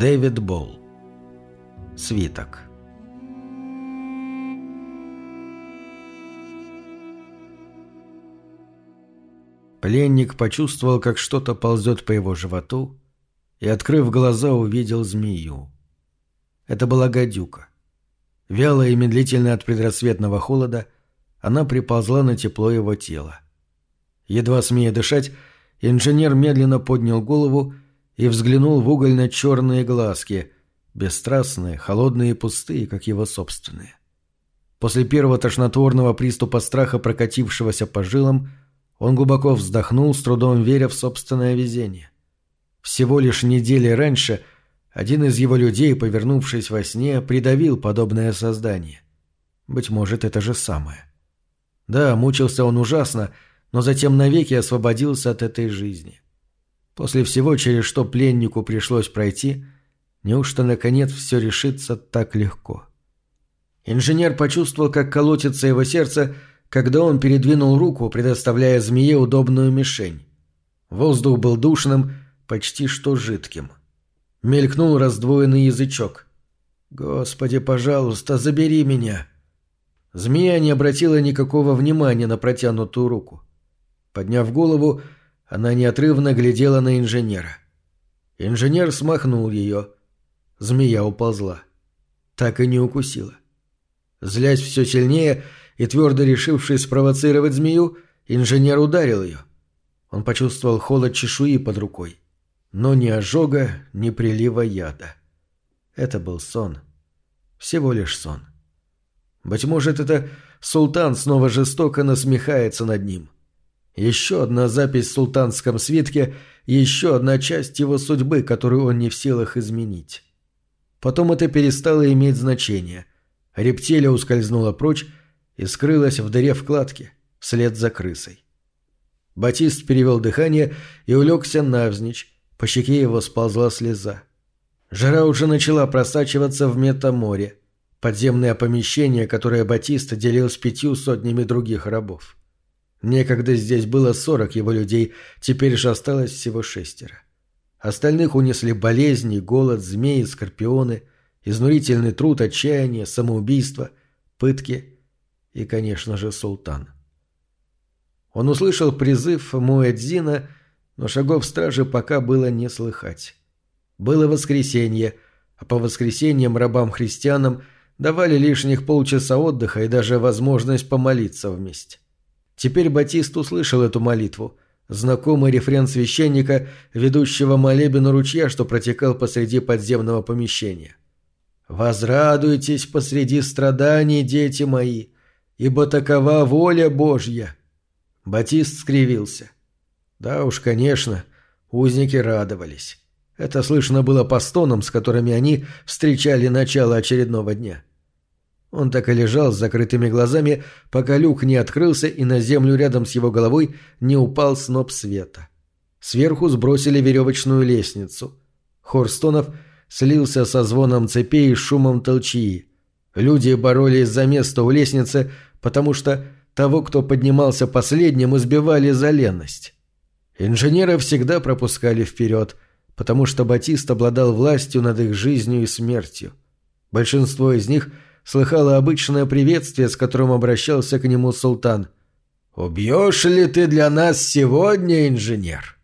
Дэвид Болл. Свиток. Пленник почувствовал, как что-то ползет по его животу, и, открыв глаза, увидел змею. Это была гадюка. Вялая и медлительная от предрассветного холода, она приползла на тепло его тела. Едва смея дышать, инженер медленно поднял голову и взглянул в угольно-черные глазки, бесстрастные, холодные и пустые, как его собственные. После первого тошнотворного приступа страха, прокатившегося по жилам, он глубоко вздохнул, с трудом веря в собственное везение. Всего лишь недели раньше один из его людей, повернувшись во сне, придавил подобное создание. Быть может, это же самое. Да, мучился он ужасно, но затем навеки освободился от этой жизни. После всего, через что пленнику пришлось пройти, неужто наконец все решится так легко? Инженер почувствовал, как колотится его сердце, когда он передвинул руку, предоставляя змее удобную мишень. Воздух был душным, почти что жидким. Мелькнул раздвоенный язычок. «Господи, пожалуйста, забери меня!» Змея не обратила никакого внимания на протянутую руку. Подняв голову, она неотрывно глядела на инженера. Инженер смахнул ее. Змея уползла. Так и не укусила. Злясь все сильнее и твердо решившись спровоцировать змею, инженер ударил ее. Он почувствовал холод чешуи под рукой. Но ни ожога, ни прилива яда. Это был сон. Всего лишь сон. Быть может, это султан снова жестоко насмехается над ним – еще одна запись в султанском свитке, еще одна часть его судьбы, которую он не в силах изменить. Потом это перестало иметь значение. Рептилия ускользнула прочь и скрылась в дыре вкладки, вслед за крысой. Батист перевел дыхание и улегся навзничь, по щеке его сползла слеза. Жара уже начала просачиваться в метаморе, подземное помещение, которое Батист делил с пятью сотнями других рабов. Некогда здесь было сорок его людей, теперь же осталось всего шестеро. Остальных унесли болезни, голод, змеи, скорпионы, изнурительный труд, отчаяние, самоубийство, пытки и, конечно же, султан. Он услышал призыв Муэдзина, но шагов стражи пока было не слыхать. Было воскресенье, а по воскресеньям рабам-христианам давали лишних полчаса отдыха и даже возможность помолиться вместе. Теперь Батист услышал эту молитву, знакомый рефрен священника, ведущего молебен ручья, что протекал посреди подземного помещения. «Возрадуйтесь посреди страданий, дети мои, ибо такова воля Божья». Батист скривился. Да уж, конечно, узники радовались. Это слышно было по стонам, с которыми они встречали начало очередного дня. Он так и лежал с закрытыми глазами, пока люк не открылся и на землю рядом с его головой не упал сноп света. Сверху сбросили веревочную лестницу. Хор стонов слился со звоном цепей и шумом толчии. Люди боролись за место у лестницы, потому что того, кто поднимался последним, избивали за ленность. Инженеры всегда пропускали вперед, потому что Батист обладал властью над их жизнью и смертью. Большинство из них – слыхала обычное приветствие, с которым обращался к нему султан. «Убьешь ли ты для нас сегодня, инженер?»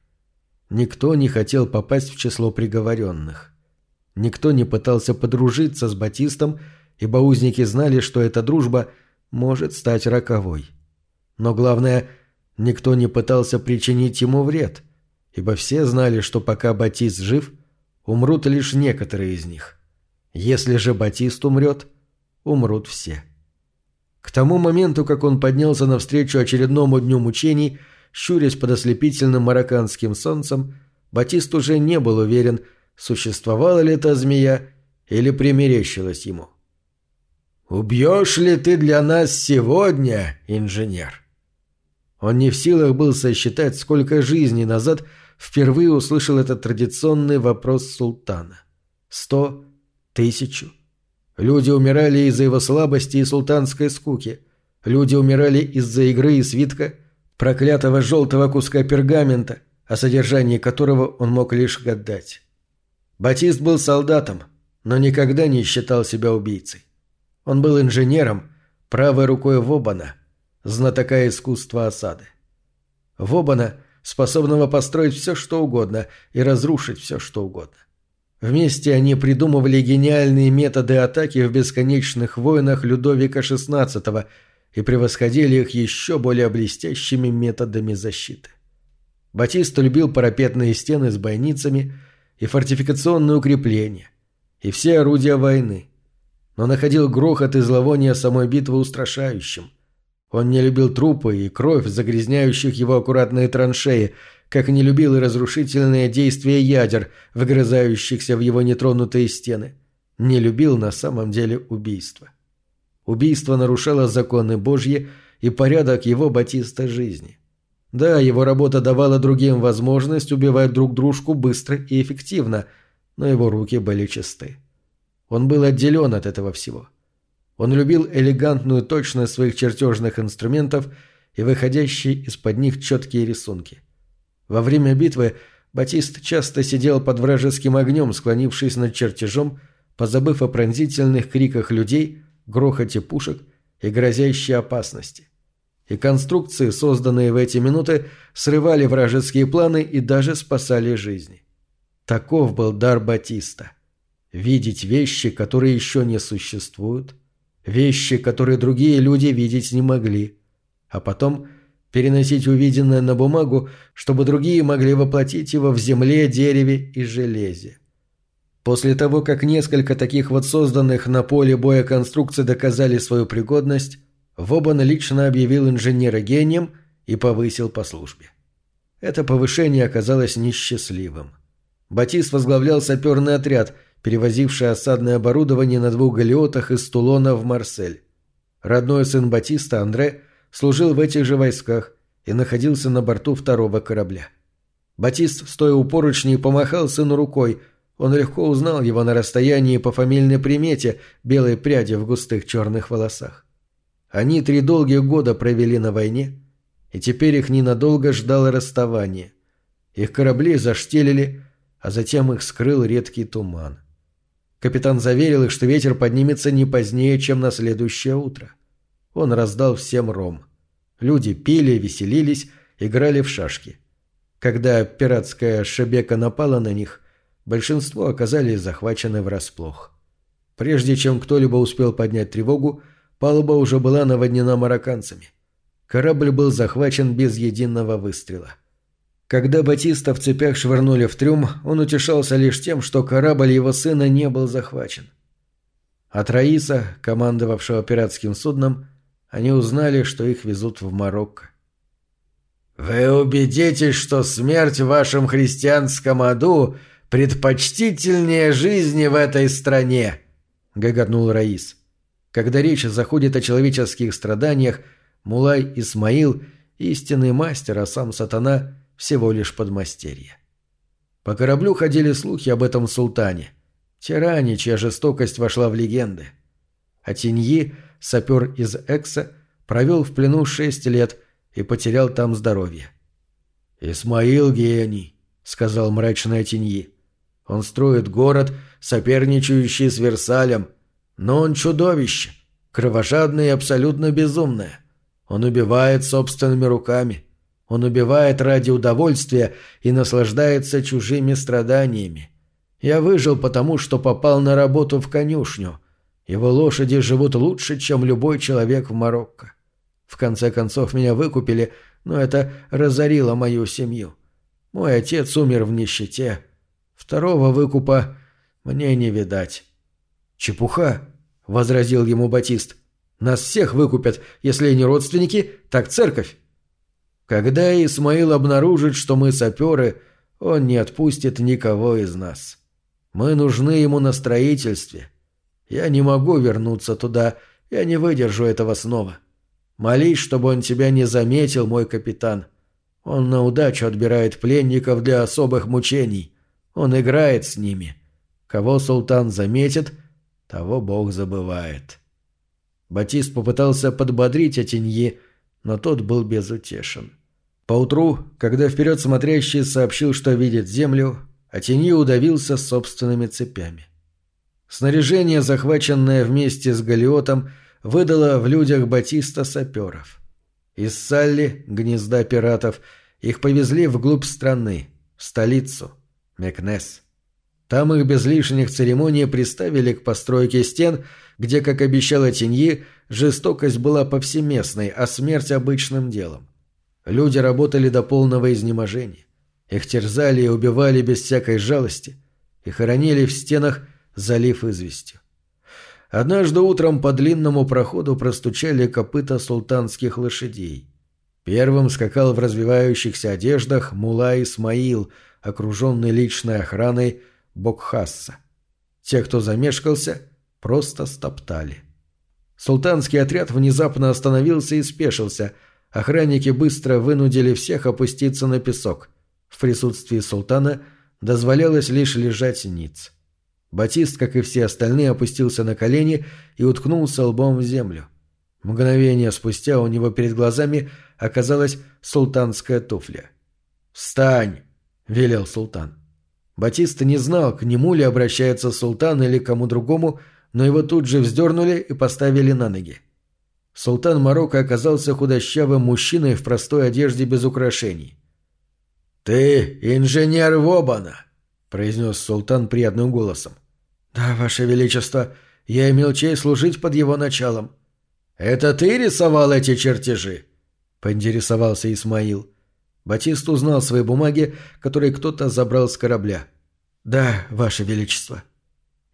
Никто не хотел попасть в число приговоренных. Никто не пытался подружиться с Батистом, ибо узники знали, что эта дружба может стать роковой. Но главное, никто не пытался причинить ему вред, ибо все знали, что пока Батист жив, умрут лишь некоторые из них. Если же Батист умрет – умрут все. К тому моменту, как он поднялся навстречу очередному дню мучений, щурясь под ослепительным марокканским солнцем, Батист уже не был уверен, существовала ли эта змея или примерещилась ему. «Убьешь ли ты для нас сегодня, инженер?» Он не в силах был сосчитать, сколько жизней назад впервые услышал этот традиционный вопрос султана. Сто? Тысячу? Люди умирали из-за его слабости и султанской скуки. Люди умирали из-за игры и свитка, проклятого желтого куска пергамента, о содержании которого он мог лишь гадать. Батист был солдатом, но никогда не считал себя убийцей. Он был инженером, правой рукой Вобана, знатока искусства осады. Вобана, способного построить все, что угодно и разрушить все, что угодно. Вместе они придумывали гениальные методы атаки в бесконечных войнах Людовика XVI и превосходили их еще более блестящими методами защиты. Батист любил парапетные стены с бойницами и фортификационные укрепления, и все орудия войны, но находил грохот и зловоние самой битвы устрашающим. Он не любил трупы и кровь, загрязняющих его аккуратные траншеи, как не любил и разрушительные действия ядер, выгрызающихся в его нетронутые стены. Не любил на самом деле убийства. Убийство нарушало законы Божьи и порядок его батиста жизни. Да, его работа давала другим возможность убивать друг дружку быстро и эффективно, но его руки были чисты. Он был отделен от этого всего. Он любил элегантную точность своих чертежных инструментов и выходящие из-под них четкие рисунки. Во время битвы Батист часто сидел под вражеским огнем, склонившись над чертежом, позабыв о пронзительных криках людей, грохоте пушек и грозящей опасности. И конструкции, созданные в эти минуты, срывали вражеские планы и даже спасали жизни. Таков был дар Батиста. Видеть вещи, которые еще не существуют, вещи, которые другие люди видеть не могли, а потом переносить увиденное на бумагу, чтобы другие могли воплотить его в земле, дереве и железе. После того, как несколько таких вот созданных на поле боя конструкций доказали свою пригодность, Вобан лично объявил инженера гением и повысил по службе. Это повышение оказалось несчастливым. Батист возглавлял саперный отряд, перевозивший осадное оборудование на двух галиотах из Тулона в Марсель. Родной сын Батиста, Андре, служил в этих же войсках и находился на борту второго корабля. Батист, стоя у поручней, помахал сыну рукой. Он легко узнал его на расстоянии по фамильной примете белой пряди в густых черных волосах. Они три долгих года провели на войне, и теперь их ненадолго ждало расставание. Их корабли заштелили, а затем их скрыл редкий туман. Капитан заверил их, что ветер поднимется не позднее, чем на следующее утро. Он раздал всем ром. Люди пили, веселились, играли в шашки. Когда пиратская шебека напала на них, большинство оказались захвачены врасплох. Прежде чем кто-либо успел поднять тревогу, Палуба уже была наводнена марокканцами. Корабль был захвачен без единого выстрела. Когда Батиста в цепях швырнули в трюм, он утешался лишь тем, что корабль его сына не был захвачен. От Раиса, командовавшего пиратским судном, они узнали, что их везут в Марокко. «Вы убедитесь, что смерть в вашем христианском аду предпочтительнее жизни в этой стране», — гоготнул Раис. Когда речь заходит о человеческих страданиях, Мулай Исмаил – истинный мастер, а сам сатана – всего лишь подмастерье. По кораблю ходили слухи об этом султане, тиране, чья жестокость вошла в легенды. А Тиньи, сапер из Экса, провел в плену шесть лет и потерял там здоровье. «Исмаил гений», — сказал мрачная Тиньи. «Он строит город, соперничающий с Версалем, но он чудовище, кровожадное и абсолютно безумное. Он убивает собственными руками. Он убивает ради удовольствия и наслаждается чужими страданиями. Я выжил потому, что попал на работу в конюшню. Его лошади живут лучше, чем любой человек в Марокко. В конце концов, меня выкупили, но это разорило мою семью. Мой отец умер в нищете. Второго выкупа мне не видать. «Чепуха!» — возразил ему Батист. «Нас всех выкупят, если не родственники, так церковь». Когда Исмаил обнаружит, что мы саперы, он не отпустит никого из нас. Мы нужны ему на строительстве. Я не могу вернуться туда, я не выдержу этого снова. Молись, чтобы он тебя не заметил, мой капитан. Он на удачу отбирает пленников для особых мучений. Он играет с ними. Кого султан заметит — того Бог забывает. Батист попытался подбодрить Атиньи, но тот был безутешен. Поутру, когда вперед смотрящий сообщил, что видит землю, а Теньи удавился собственными цепями. Снаряжение, захваченное вместе с Галиотом, выдало в людях Батиста саперов. Из Салли, гнезда пиратов, их повезли вглубь страны, в столицу, Мекнес. Там их без лишних церемоний приставили к постройке стен, где, как обещала Теньи, жестокость была повсеместной, а смерть обычным делом. Люди работали до полного изнеможения. Их терзали и убивали без всякой жалости и хоронили в стенах, залив известью. Однажды утром по длинному проходу простучали копыта султанских лошадей. Первым скакал в развивающихся одеждах Мула Исмаил, окруженный личной охраной Бокхасса. Те, кто замешкался, просто стоптали. Султанский отряд внезапно остановился и спешился. Охранники быстро вынудили всех опуститься на песок. В присутствии султана дозволялось лишь лежать ниц. Батист, как и все остальные, опустился на колени и уткнулся лбом в землю. Мгновение спустя у него перед глазами оказалась султанская туфля. «Встань!» — велел султан. Батист не знал, к нему ли обращается султан или кому другому, но его тут же вздернули и поставили на ноги. Султан Марокко оказался худощавым мужчиной в простой одежде без украшений. «Ты инженер Вобана!» — произнес султан приятным голосом. «Да, Ваше Величество, я имел честь служить под его началом». «Это ты рисовал эти чертежи?» — поинтересовался Исмаил. Батист узнал свои бумаги, которые кто-то забрал с корабля. «Да, Ваше Величество».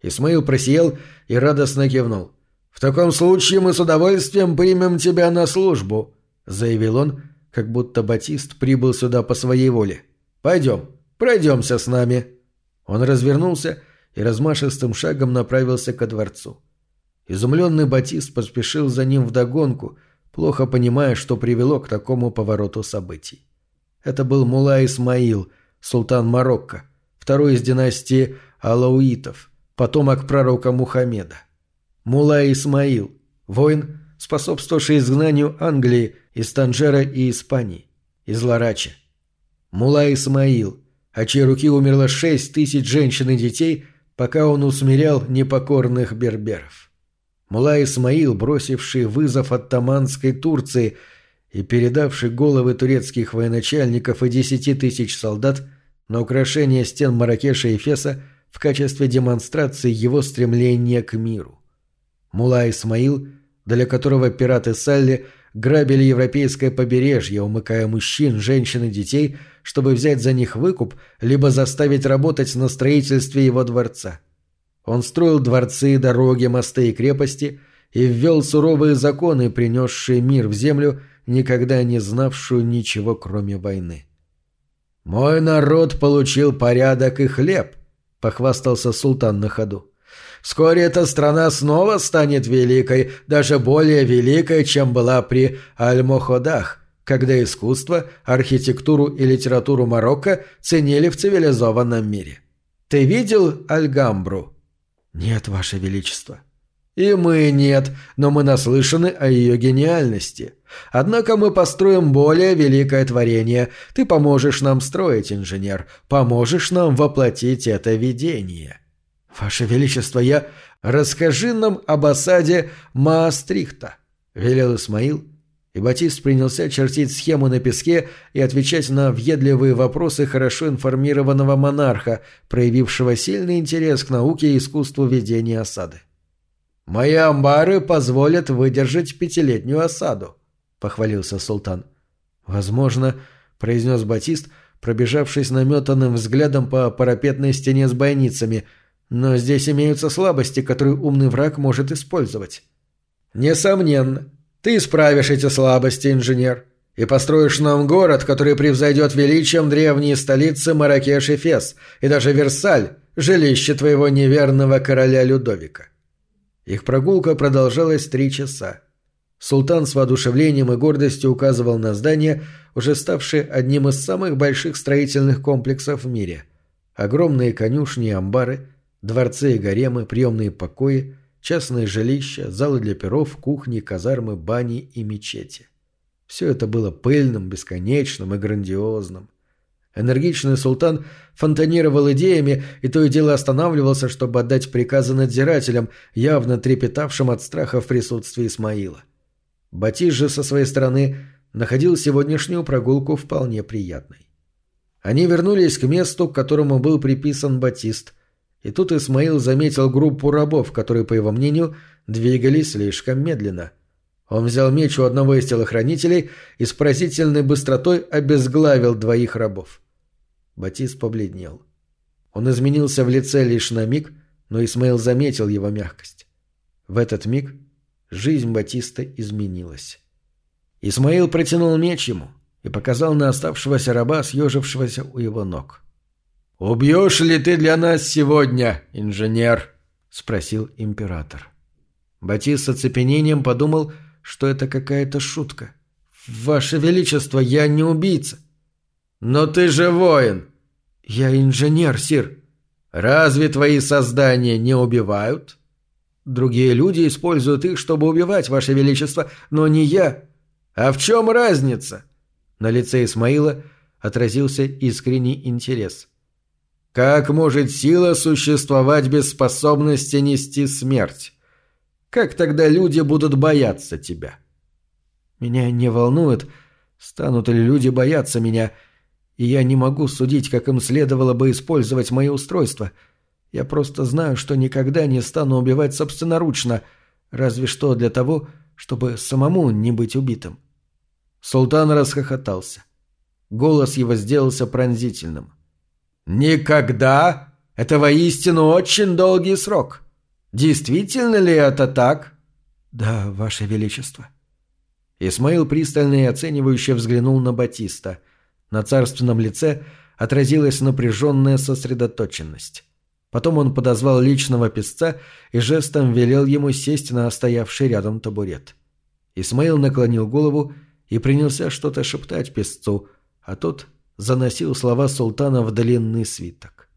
Исмаил просиял и радостно кивнул. «В таком случае мы с удовольствием примем тебя на службу», — заявил он, как будто Батист прибыл сюда по своей воле. «Пойдем, пройдемся с нами». Он развернулся и размашистым шагом направился ко дворцу. Изумленный Батист поспешил за ним вдогонку, плохо понимая, что привело к такому повороту событий. Это был Мула Исмаил, султан Марокко, второй из династии Алауитов, потомок пророка Мухаммеда. Мула Исмаил, воин, способствовавший изгнанию Англии из Танжера и Испании, из Ларачи. Мула Исмаил, от чьей руки умерло шесть тысяч женщин и детей, пока он усмирял непокорных берберов. Мула Исмаил, бросивший вызов оттаманской Турции и передавший головы турецких военачальников и десяти тысяч солдат на украшение стен Маракеша и Феса в качестве демонстрации его стремления к миру. Мула Исмаил, для которого пираты Салли – грабили европейское побережье, умыкая мужчин, женщин и детей, чтобы взять за них выкуп, либо заставить работать на строительстве его дворца. Он строил дворцы, дороги, мосты и крепости и ввел суровые законы, принесшие мир в землю, никогда не знавшую ничего, кроме войны. «Мой народ получил порядок и хлеб», — похвастался султан на ходу. Вскоре эта страна снова станет великой, даже более великой, чем была при Аль-Моходах, когда искусство, архитектуру и литературу Марокко ценили в цивилизованном мире. Ты видел Альгамбру? Нет, Ваше Величество. И мы нет, но мы наслышаны о ее гениальности. Однако мы построим более великое творение. Ты поможешь нам строить, инженер, поможешь нам воплотить это видение. «Ваше Величество, я... Расскажи нам об осаде Маастрихта», — велел Исмаил, и Батист принялся чертить схему на песке и отвечать на въедливые вопросы хорошо информированного монарха, проявившего сильный интерес к науке и искусству ведения осады. «Мои амбары позволят выдержать пятилетнюю осаду», — похвалился султан. «Возможно», — произнес Батист, пробежавшись наметанным взглядом по парапетной стене с бойницами — но здесь имеются слабости, которые умный враг может использовать. Несомненно. Ты исправишь эти слабости, инженер, и построишь нам город, который превзойдет величием древние столицы Маракеш и Фес, и даже Версаль, жилище твоего неверного короля Людовика. Их прогулка продолжалась три часа. Султан с воодушевлением и гордостью указывал на здание, уже ставшее одним из самых больших строительных комплексов в мире. Огромные конюшни и амбары – Дворцы и гаремы, приемные покои, частные жилища, залы для перов, кухни, казармы, бани и мечети. Все это было пыльным, бесконечным и грандиозным. Энергичный султан фонтанировал идеями и то и дело останавливался, чтобы отдать приказы надзирателям, явно трепетавшим от страха в присутствии Исмаила. Батиш же со своей стороны находил сегодняшнюю прогулку вполне приятной. Они вернулись к месту, к которому был приписан Батист, и тут Исмаил заметил группу рабов, которые, по его мнению, двигались слишком медленно. Он взял меч у одного из телохранителей и с поразительной быстротой обезглавил двоих рабов. Батист побледнел. Он изменился в лице лишь на миг, но Исмаил заметил его мягкость. В этот миг жизнь Батиста изменилась. Исмаил протянул меч ему и показал на оставшегося раба, съежившегося у его ног. «Убьешь ли ты для нас сегодня, инженер?» — спросил император. Батист с оцепенением подумал, что это какая-то шутка. «Ваше Величество, я не убийца. «Но ты же воин!» «Я инженер, сир». «Разве твои создания не убивают?» «Другие люди используют их, чтобы убивать, Ваше Величество, но не я». «А в чем разница?» На лице Исмаила отразился искренний интерес. «Как может сила существовать без способности нести смерть? Как тогда люди будут бояться тебя?» «Меня не волнует, станут ли люди бояться меня», и я не могу судить, как им следовало бы использовать мои устройства. Я просто знаю, что никогда не стану убивать собственноручно, разве что для того, чтобы самому не быть убитым». Султан расхохотался. Голос его сделался пронзительным. «Никогда? Это воистину очень долгий срок. Действительно ли это так?» «Да, Ваше Величество». Исмаил пристально и оценивающе взглянул на Батиста – на царственном лице отразилась напряженная сосредоточенность. Потом он подозвал личного песца и жестом велел ему сесть на стоявший рядом табурет. Исмаил наклонил голову и принялся что-то шептать песцу, а тот заносил слова султана в длинный свиток.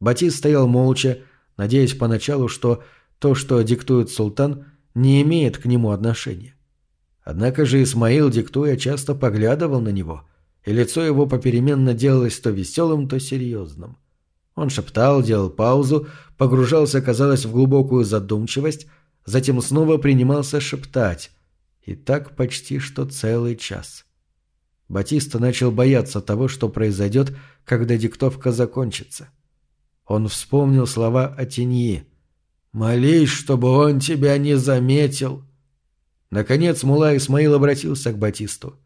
Батист стоял молча, надеясь поначалу, что то, что диктует султан, не имеет к нему отношения. Однако же Исмаил, диктуя, часто поглядывал на него – и лицо его попеременно делалось то веселым, то серьезным. Он шептал, делал паузу, погружался, казалось, в глубокую задумчивость, затем снова принимался шептать. И так почти что целый час. Батиста начал бояться того, что произойдет, когда диктовка закончится. Он вспомнил слова о теньи. «Молись, чтобы он тебя не заметил». Наконец Мула Исмаил обратился к Батисту.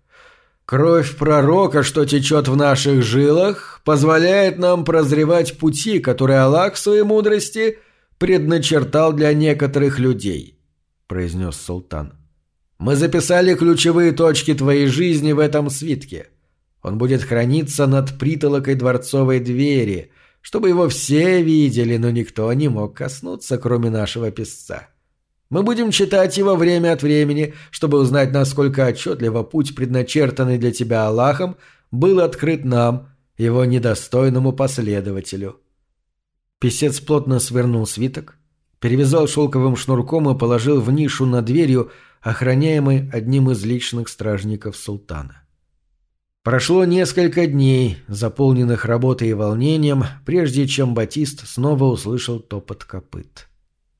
Кровь пророка, что течет в наших жилах, позволяет нам прозревать пути, которые Аллах в своей мудрости предначертал для некоторых людей», — произнес султан. «Мы записали ключевые точки твоей жизни в этом свитке. Он будет храниться над притолокой дворцовой двери, чтобы его все видели, но никто не мог коснуться, кроме нашего писца. Мы будем читать его время от времени, чтобы узнать, насколько отчетливо путь, предначертанный для тебя Аллахом, был открыт нам, его недостойному последователю». Песец плотно свернул свиток, перевязал шелковым шнурком и положил в нишу над дверью, охраняемой одним из личных стражников султана. Прошло несколько дней, заполненных работой и волнением, прежде чем Батист снова услышал топот копыт.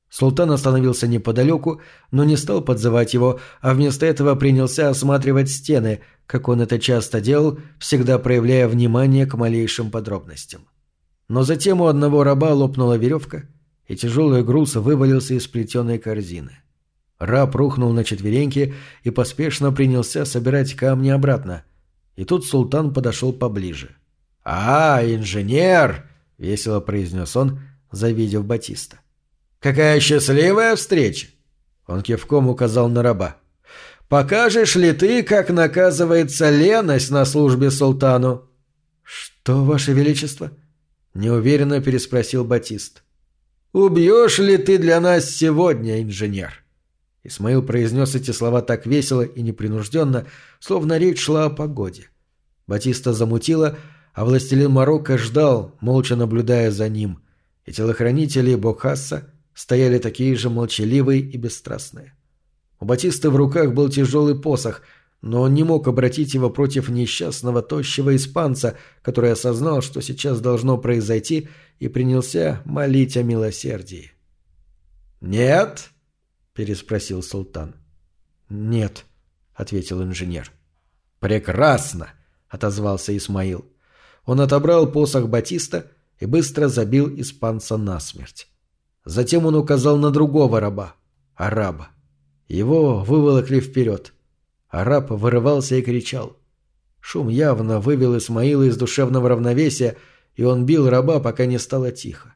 Султан остановился неподалеку, но не стал подзывать его, а вместо этого принялся осматривать стены, как он это часто делал, всегда проявляя внимание к малейшим подробностям. Но затем у одного раба лопнула веревка, и тяжелый груз вывалился из плетеной корзины. Раб рухнул на четвереньки и поспешно принялся собирать камни обратно. И тут султан подошел поближе. «А, инженер!» — весело произнес он, завидев Батиста. — Какая счастливая встреча!» Он кивком указал на раба. «Покажешь ли ты, как наказывается леность на службе султану?» «Что, Ваше Величество?» — неуверенно переспросил Батист. «Убьешь ли ты для нас сегодня, инженер?» Исмаил произнес эти слова так весело и непринужденно, словно речь шла о погоде. Батиста замутила, а властелин Марокко ждал, молча наблюдая за ним, и телохранители Бокхасса стояли такие же молчаливые и бесстрастные. У Батиста в руках был тяжелый посох, но он не мог обратить его против несчастного тощего испанца, который осознал, что сейчас должно произойти, и принялся молить о милосердии. «Нет?» — переспросил султан. «Нет», — ответил инженер. «Прекрасно!» — отозвался Исмаил. Он отобрал посох Батиста и быстро забил испанца насмерть. Затем он указал на другого раба, араба. Его выволокли вперед. Араб вырывался и кричал. Шум явно вывел Исмаила из душевного равновесия, и он бил раба, пока не стало тихо.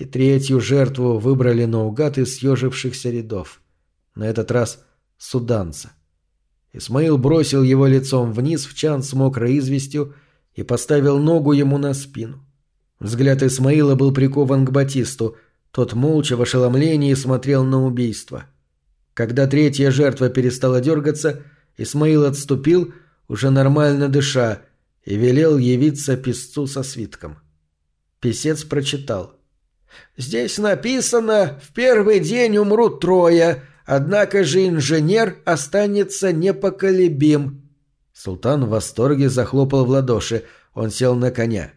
И третью жертву выбрали наугад из съежившихся рядов. На этот раз суданца. Исмаил бросил его лицом вниз в чан с мокрой известью и поставил ногу ему на спину. Взгляд Исмаила был прикован к Батисту, тот молча в ошеломлении смотрел на убийство. Когда третья жертва перестала дергаться, Исмаил отступил, уже нормально дыша, и велел явиться писцу со свитком. Писец прочитал. «Здесь написано, в первый день умрут трое, однако же инженер останется непоколебим». Султан в восторге захлопал в ладоши, он сел на коня.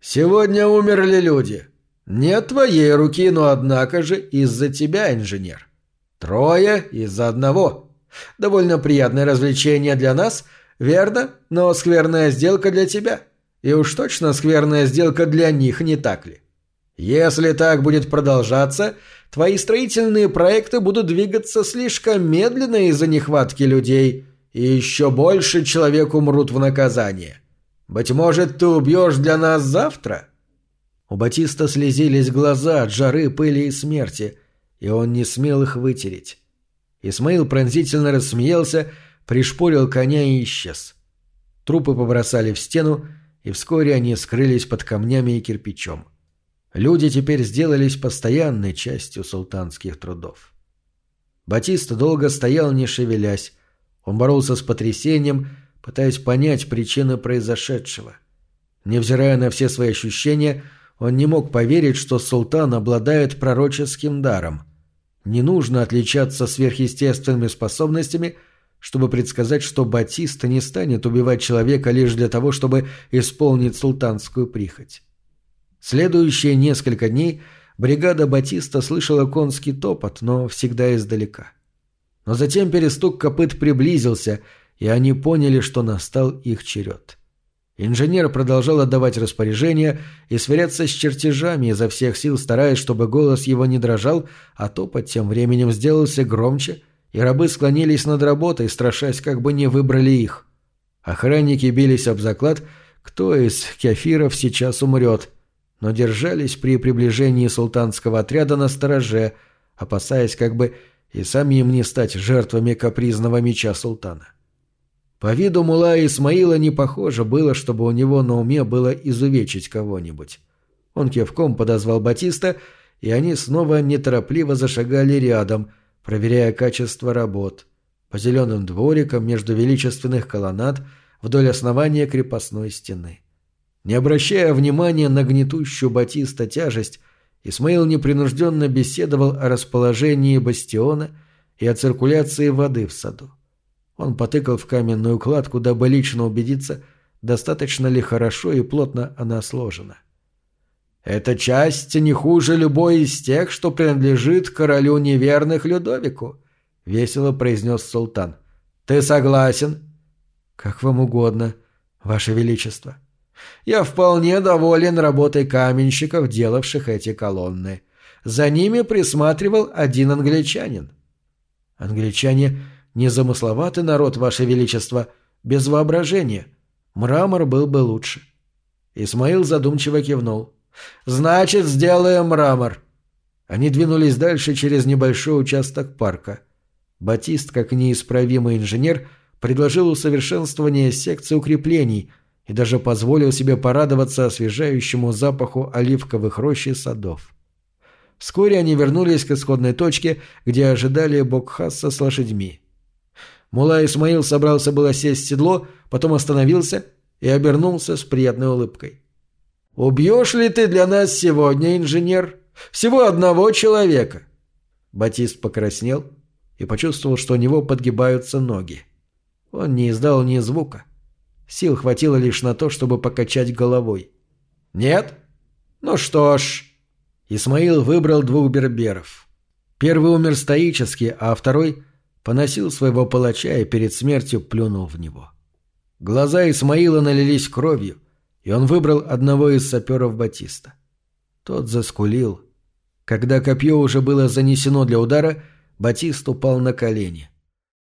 «Сегодня умерли люди. Не от твоей руки, но однако же из-за тебя, инженер. Трое из-за одного. Довольно приятное развлечение для нас, верно, но скверная сделка для тебя. И уж точно скверная сделка для них, не так ли? Если так будет продолжаться, твои строительные проекты будут двигаться слишком медленно из-за нехватки людей, и еще больше человек умрут в наказание. Быть может, ты убьешь для нас завтра?» У Батиста слезились глаза от жары, пыли и смерти, и он не смел их вытереть. Исмаил пронзительно рассмеялся, пришпорил коня и исчез. Трупы побросали в стену, и вскоре они скрылись под камнями и кирпичом. Люди теперь сделались постоянной частью султанских трудов. Батист долго стоял, не шевелясь. Он боролся с потрясением, пытаясь понять причины произошедшего. Невзирая на все свои ощущения, он не мог поверить, что султан обладает пророческим даром – не нужно отличаться сверхъестественными способностями, чтобы предсказать, что Батиста не станет убивать человека лишь для того, чтобы исполнить султанскую прихоть. Следующие несколько дней бригада Батиста слышала конский топот, но всегда издалека. Но затем перестук копыт приблизился, и они поняли, что настал их черед. — Инженер продолжал отдавать распоряжения и сверяться с чертежами, изо всех сил стараясь, чтобы голос его не дрожал, а топот тем временем сделался громче, и рабы склонились над работой, страшась, как бы не выбрали их. Охранники бились об заклад, кто из кефиров сейчас умрет, но держались при приближении султанского отряда на стороже, опасаясь, как бы и сами им не стать жертвами капризного меча султана. По виду Мула Исмаила не похоже было, чтобы у него на уме было изувечить кого-нибудь. Он кивком подозвал Батиста, и они снова неторопливо зашагали рядом, проверяя качество работ. По зеленым дворикам между величественных колоннад вдоль основания крепостной стены. Не обращая внимания на гнетущую Батиста тяжесть, Исмаил непринужденно беседовал о расположении бастиона и о циркуляции воды в саду. Он потыкал в каменную кладку, дабы лично убедиться, достаточно ли хорошо и плотно она сложена. «Эта часть не хуже любой из тех, что принадлежит королю неверных Людовику», — весело произнес султан. «Ты согласен?» «Как вам угодно, ваше величество». «Я вполне доволен работой каменщиков, делавших эти колонны. За ними присматривал один англичанин». «Англичане Незамысловатый народ, Ваше Величество, без воображения. Мрамор был бы лучше. Исмаил задумчиво кивнул. «Значит, сделаем мрамор». Они двинулись дальше через небольшой участок парка. Батист, как неисправимый инженер, предложил усовершенствование секции укреплений и даже позволил себе порадоваться освежающему запаху оливковых рощ и садов. Вскоре они вернулись к исходной точке, где ожидали Бокхаса с лошадьми. Мула Исмаил собрался было сесть в седло, потом остановился и обернулся с приятной улыбкой. «Убьешь ли ты для нас сегодня, инженер? Всего одного человека!» Батист покраснел и почувствовал, что у него подгибаются ноги. Он не издал ни звука. Сил хватило лишь на то, чтобы покачать головой. «Нет? Ну что ж...» Исмаил выбрал двух берберов. Первый умер стоически, а второй поносил своего палача и перед смертью плюнул в него. Глаза Исмаила налились кровью, и он выбрал одного из саперов Батиста. Тот заскулил. Когда копье уже было занесено для удара, Батист упал на колени.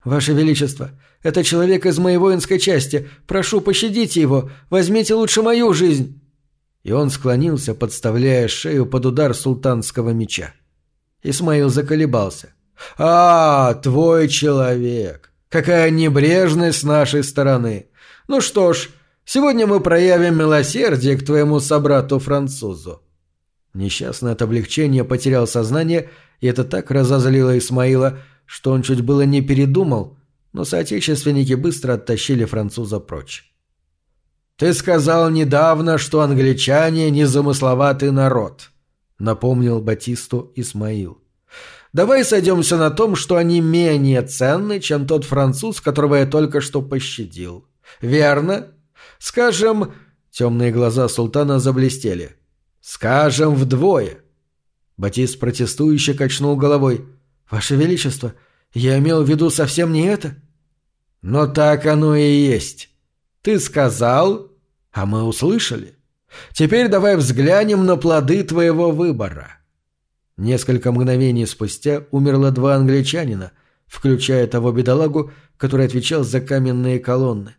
«Ваше Величество, это человек из моей воинской части. Прошу, пощадите его. Возьмите лучше мою жизнь». И он склонился, подставляя шею под удар султанского меча. Исмаил заколебался. «А, твой человек! Какая небрежность с нашей стороны! Ну что ж, сегодня мы проявим милосердие к твоему собрату-французу». Несчастный от облегчения потерял сознание, и это так разозлило Исмаила, что он чуть было не передумал, но соотечественники быстро оттащили француза прочь. «Ты сказал недавно, что англичане – незамысловатый народ», – напомнил Батисту Исмаил. «Давай сойдемся на том, что они менее ценны, чем тот француз, которого я только что пощадил. Верно? Скажем...» Темные глаза султана заблестели. «Скажем, вдвое». Батист протестующе качнул головой. «Ваше Величество, я имел в виду совсем не это». «Но так оно и есть. Ты сказал, а мы услышали. Теперь давай взглянем на плоды твоего выбора». Несколько мгновений спустя умерло два англичанина, включая того бедолагу, который отвечал за каменные колонны,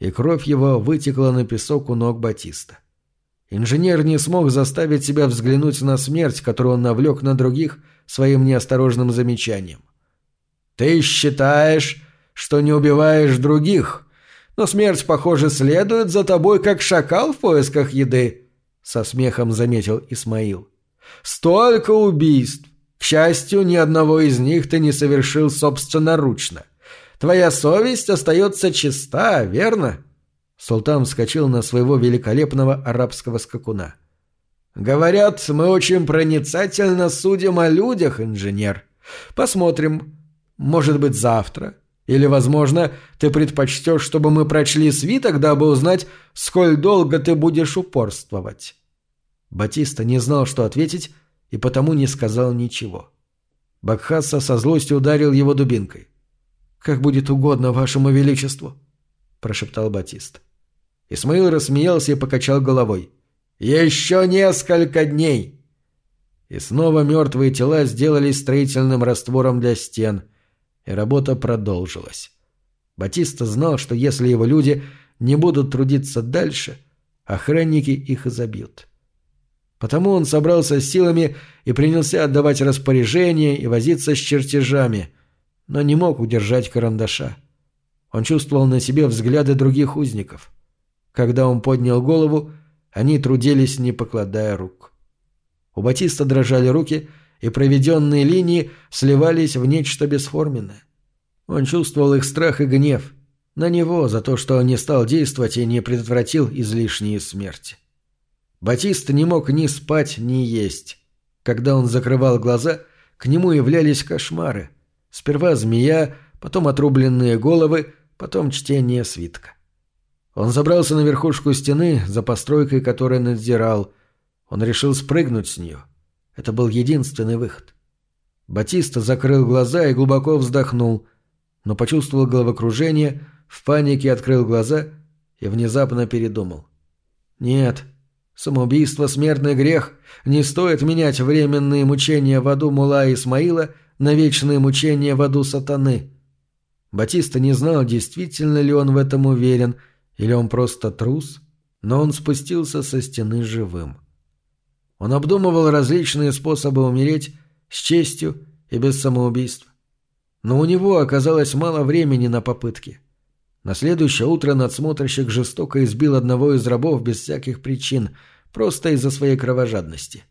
и кровь его вытекла на песок у ног Батиста. Инженер не смог заставить себя взглянуть на смерть, которую он навлек на других своим неосторожным замечанием. «Ты считаешь, что не убиваешь других, но смерть, похоже, следует за тобой, как шакал в поисках еды», — со смехом заметил Исмаил. «Столько убийств! К счастью, ни одного из них ты не совершил собственноручно. Твоя совесть остается чиста, верно?» Султан вскочил на своего великолепного арабского скакуна. «Говорят, мы очень проницательно судим о людях, инженер. Посмотрим. Может быть, завтра. Или, возможно, ты предпочтешь, чтобы мы прочли свиток, дабы узнать, сколь долго ты будешь упорствовать». Батиста не знал, что ответить, и потому не сказал ничего. Бакхаса со злостью ударил его дубинкой. «Как будет угодно вашему величеству», – прошептал Батист. Исмаил рассмеялся и покачал головой. «Еще несколько дней!» И снова мертвые тела сделались строительным раствором для стен, и работа продолжилась. Батиста знал, что если его люди не будут трудиться дальше, охранники их изобьют. Потому он собрался с силами и принялся отдавать распоряжения и возиться с чертежами, но не мог удержать карандаша. Он чувствовал на себе взгляды других узников. Когда он поднял голову, они трудились, не покладая рук. У Батиста дрожали руки, и проведенные линии сливались в нечто бесформенное. Он чувствовал их страх и гнев на него за то, что он не стал действовать и не предотвратил излишние смерти. Батист не мог ни спать, ни есть. Когда он закрывал глаза, к нему являлись кошмары. Сперва змея, потом отрубленные головы, потом чтение свитка. Он забрался на верхушку стены, за постройкой которой надзирал. Он решил спрыгнуть с нее. Это был единственный выход. Батиста закрыл глаза и глубоко вздохнул, но почувствовал головокружение, в панике открыл глаза и внезапно передумал. «Нет, самоубийство – смертный грех. Не стоит менять временные мучения в аду Мула Исмаила на вечные мучения в аду сатаны». Батиста не знал, действительно ли он в этом уверен – или он просто трус, но он спустился со стены живым. Он обдумывал различные способы умереть с честью и без самоубийства. Но у него оказалось мало времени на попытки. На следующее утро надсмотрщик жестоко избил одного из рабов без всяких причин, просто из-за своей кровожадности.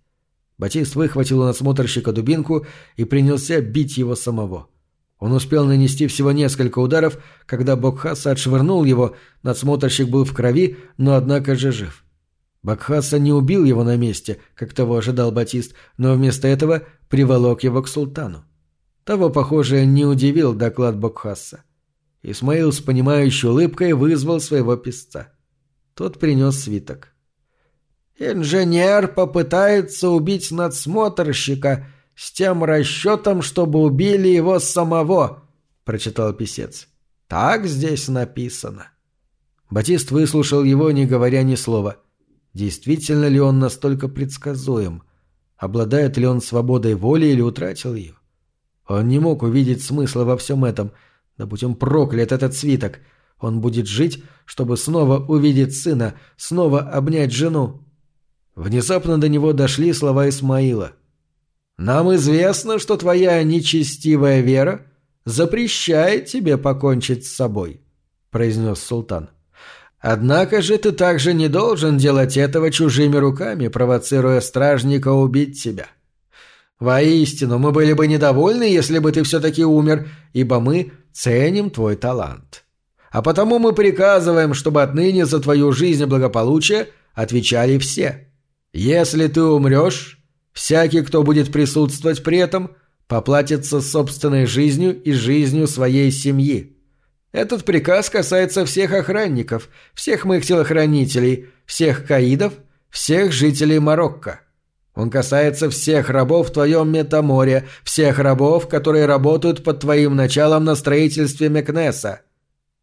Батист выхватил у надсмотрщика дубинку и принялся бить его самого. Он успел нанести всего несколько ударов, когда Бокхаса отшвырнул его, надсмотрщик был в крови, но однако же жив. Бокхаса не убил его на месте, как того ожидал Батист, но вместо этого приволок его к султану. Того, похоже, не удивил доклад Бокхаса. Исмаил с понимающей улыбкой вызвал своего писца. Тот принес свиток. «Инженер попытается убить надсмотрщика с тем расчетом, чтобы убили его самого», — прочитал писец. «Так здесь написано». Батист выслушал его, не говоря ни слова. Действительно ли он настолько предсказуем? Обладает ли он свободой воли или утратил ее? Он не мог увидеть смысла во всем этом. Да будь он проклят, этот свиток. Он будет жить, чтобы снова увидеть сына, снова обнять жену. Внезапно до него дошли слова Исмаила. «Нам известно, что твоя нечестивая вера запрещает тебе покончить с собой», — произнес султан. «Однако же ты также не должен делать этого чужими руками, провоцируя стражника убить тебя. Воистину, мы были бы недовольны, если бы ты все-таки умер, ибо мы ценим твой талант. А потому мы приказываем, чтобы отныне за твою жизнь и благополучие отвечали все». Если ты умрешь, всякий, кто будет присутствовать при этом, поплатится собственной жизнью и жизнью своей семьи. Этот приказ касается всех охранников, всех моих телохранителей, всех каидов, всех жителей Марокко. Он касается всех рабов в твоем метаморе, всех рабов, которые работают под твоим началом на строительстве Мекнеса.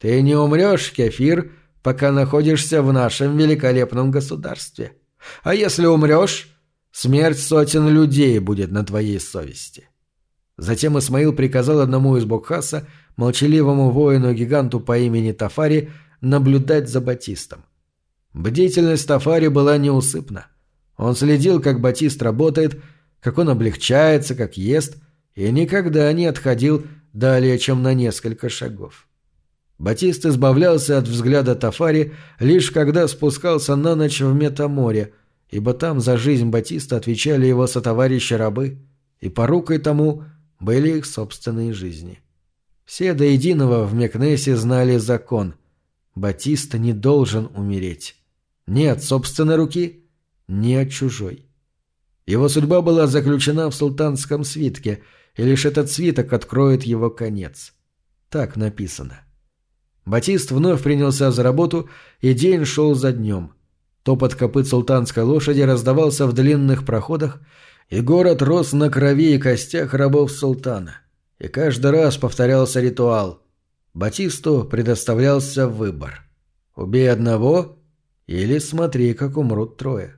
Ты не умрешь, Кефир, пока находишься в нашем великолепном государстве. А если умрешь, смерть сотен людей будет на твоей совести. Затем Исмаил приказал одному из Бокхаса, молчаливому воину-гиганту по имени Тафари, наблюдать за Батистом. Бдительность Тафари была неусыпна. Он следил, как Батист работает, как он облегчается, как ест, и никогда не отходил далее, чем на несколько шагов. Батист избавлялся от взгляда Тафари лишь когда спускался на ночь в Метаморе, ибо там за жизнь Батиста отвечали его сотоварищи-рабы, и порукой тому были их собственные жизни. Все до единого в Мекнесе знали закон. Батиста не должен умереть. Ни от собственной руки, ни от чужой. Его судьба была заключена в султанском свитке, и лишь этот свиток откроет его конец. Так написано. — Батист вновь принялся за работу, и день шел за днем. Топот копыт султанской лошади раздавался в длинных проходах, и город рос на крови и костях рабов султана. И каждый раз повторялся ритуал. Батисту предоставлялся выбор. Убей одного или смотри, как умрут трое.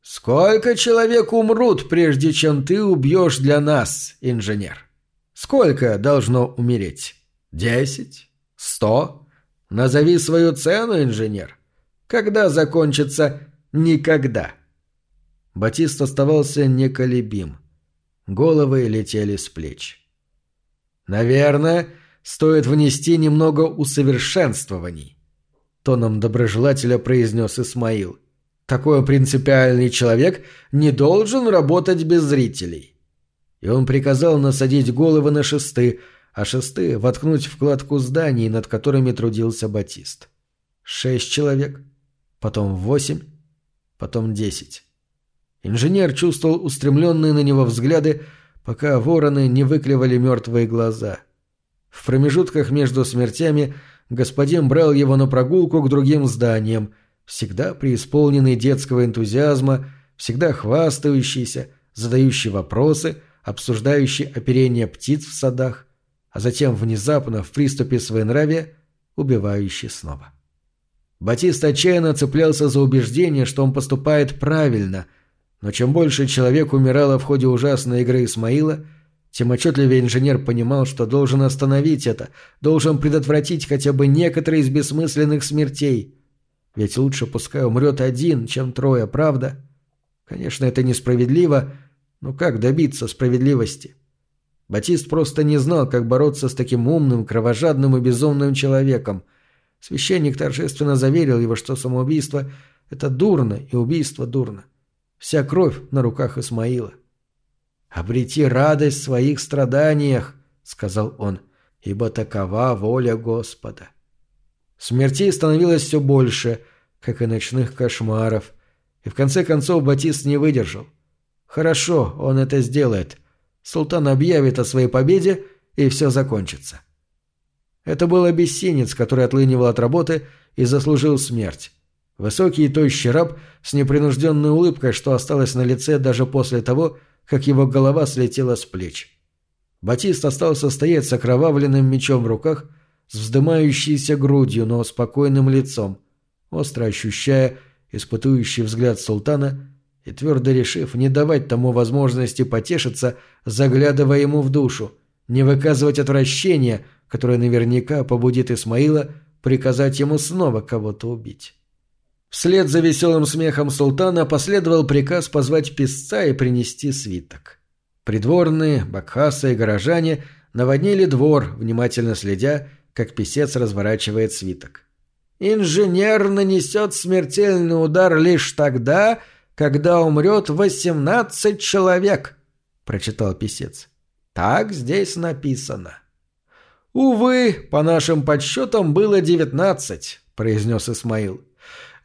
«Сколько человек умрут, прежде чем ты убьешь для нас, инженер? Сколько должно умереть? Десять? Сто? Назови свою цену, инженер. Когда закончится «никогда»?» Батист оставался неколебим. Головы летели с плеч. «Наверное, стоит внести немного усовершенствований», — тоном доброжелателя произнес Исмаил. «Такой принципиальный человек не должен работать без зрителей». И он приказал насадить головы на шесты, а шесты воткнуть в кладку зданий, над которыми трудился Батист. Шесть человек, потом восемь, потом десять. Инженер чувствовал устремленные на него взгляды, пока вороны не выклевали мертвые глаза. В промежутках между смертями господин брал его на прогулку к другим зданиям, всегда преисполненный детского энтузиазма, всегда хвастающийся, задающий вопросы, обсуждающий оперение птиц в садах, а затем внезапно в приступе своенравия убивающий снова. Батист отчаянно цеплялся за убеждение, что он поступает правильно, но чем больше человек умирало в ходе ужасной игры Исмаила, тем отчетливее инженер понимал, что должен остановить это, должен предотвратить хотя бы некоторые из бессмысленных смертей. Ведь лучше пускай умрет один, чем трое, правда? Конечно, это несправедливо, но как добиться справедливости? — Батист просто не знал, как бороться с таким умным, кровожадным и безумным человеком. Священник торжественно заверил его, что самоубийство — это дурно, и убийство дурно. Вся кровь на руках Исмаила. «Обрети радость в своих страданиях», — сказал он, — «ибо такова воля Господа». Смертей становилось все больше, как и ночных кошмаров, и в конце концов Батист не выдержал. «Хорошо, он это сделает», — Султан объявит о своей победе, и все закончится. Это был обессенец, который отлынивал от работы и заслужил смерть. Высокий и тощий раб с непринужденной улыбкой, что осталось на лице даже после того, как его голова слетела с плеч. Батист остался стоять с окровавленным мечом в руках, с вздымающейся грудью, но спокойным лицом, остро ощущая испытующий взгляд султана и твердо решив не давать тому возможности потешиться, заглядывая ему в душу, не выказывать отвращения, которое наверняка побудит Исмаила приказать ему снова кого-то убить. Вслед за веселым смехом султана последовал приказ позвать писца и принести свиток. Придворные, бакхасы и горожане наводнили двор, внимательно следя, как писец разворачивает свиток. «Инженер нанесет смертельный удар лишь тогда, когда умрет восемнадцать человек», — прочитал писец. «Так здесь написано». «Увы, по нашим подсчетам было девятнадцать», — произнес Исмаил.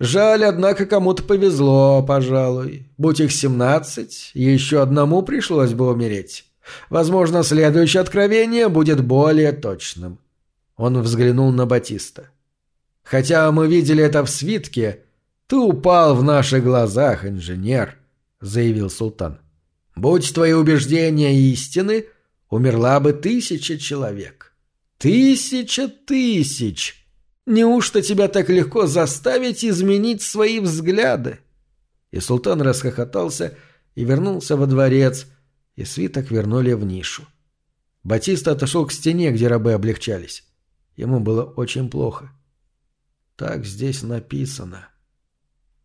Жаль, однако, кому-то повезло, пожалуй. Будь их семнадцать, еще одному пришлось бы умереть. Возможно, следующее откровение будет более точным. Он взглянул на Батиста. Хотя мы видели это в свитке, ты упал в наших глазах, инженер, заявил султан. Будь твои убеждения истины, умерла бы тысяча человек. Тысяча тысяч! Неужто тебя так легко заставить изменить свои взгляды?» И султан расхохотался и вернулся во дворец, и свиток вернули в нишу. Батиста отошел к стене, где рабы облегчались. Ему было очень плохо. Так здесь написано.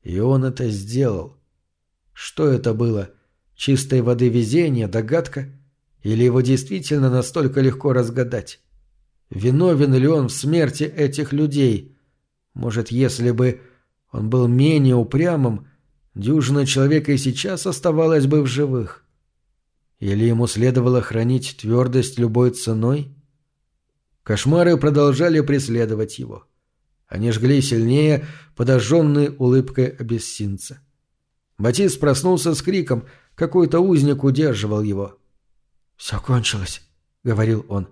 И он это сделал. Что это было? Чистой воды везение, догадка? Или его действительно настолько легко разгадать? Виновен ли он в смерти этих людей? Может, если бы он был менее упрямым, дюжина человека и сейчас оставалась бы в живых? Или ему следовало хранить твердость любой ценой? Кошмары продолжали преследовать его. Они жгли сильнее, подожженные улыбкой абиссинца. Батист проснулся с криком, какой-то узник удерживал его. «Все кончилось», — говорил он.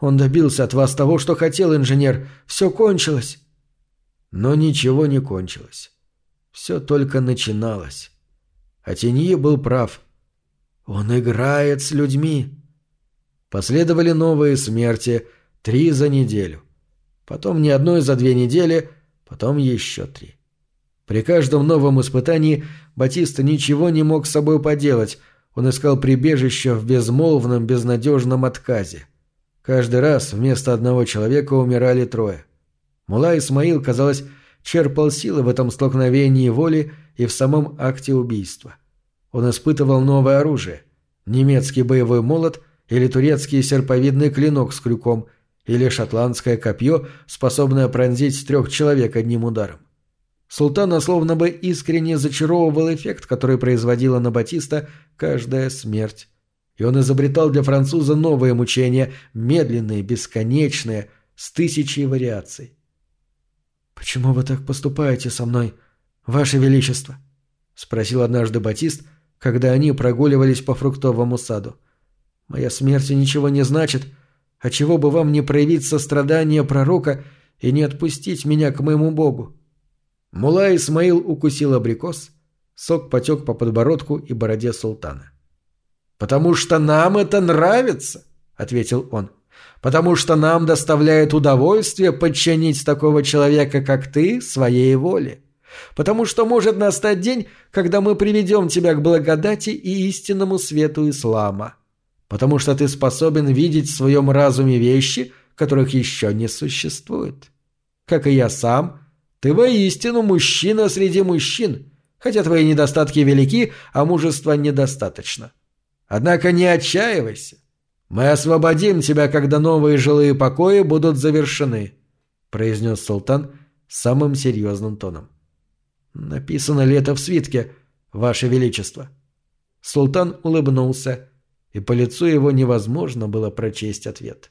Он добился от вас того, что хотел, инженер. Все кончилось. Но ничего не кончилось. Все только начиналось. А Теньи был прав. Он играет с людьми. Последовали новые смерти, три за неделю. Потом не одной за две недели, потом еще три. При каждом новом испытании Батиста ничего не мог с собой поделать. Он искал прибежище в безмолвном, безнадежном отказе. Каждый раз вместо одного человека умирали трое. Мула Исмаил, казалось, черпал силы в этом столкновении воли и в самом акте убийства. Он испытывал новое оружие – немецкий боевой молот или турецкий серповидный клинок с крюком, или шотландское копье, способное пронзить трех человек одним ударом. Султана словно бы искренне зачаровывал эффект, который производила на Батиста каждая смерть и он изобретал для француза новые мучения, медленные, бесконечные, с тысячей вариаций. «Почему вы так поступаете со мной, Ваше Величество?» — спросил однажды Батист, когда они прогуливались по фруктовому саду. «Моя смерть ничего не значит, а чего бы вам не проявить сострадание пророка и не отпустить меня к моему Богу?» Мула Исмаил укусил абрикос, сок потек по подбородку и бороде султана. «Потому что нам это нравится», — ответил он. «Потому что нам доставляет удовольствие подчинить такого человека, как ты, своей воле. Потому что может настать день, когда мы приведем тебя к благодати и истинному свету ислама. Потому что ты способен видеть в своем разуме вещи, которых еще не существует. Как и я сам, ты воистину мужчина среди мужчин, хотя твои недостатки велики, а мужества недостаточно. Однако не отчаивайся. Мы освободим тебя, когда новые жилые покои будут завершены», — произнес султан самым серьезным тоном. «Написано ли это в свитке, Ваше Величество?» Султан улыбнулся, и по лицу его невозможно было прочесть ответ.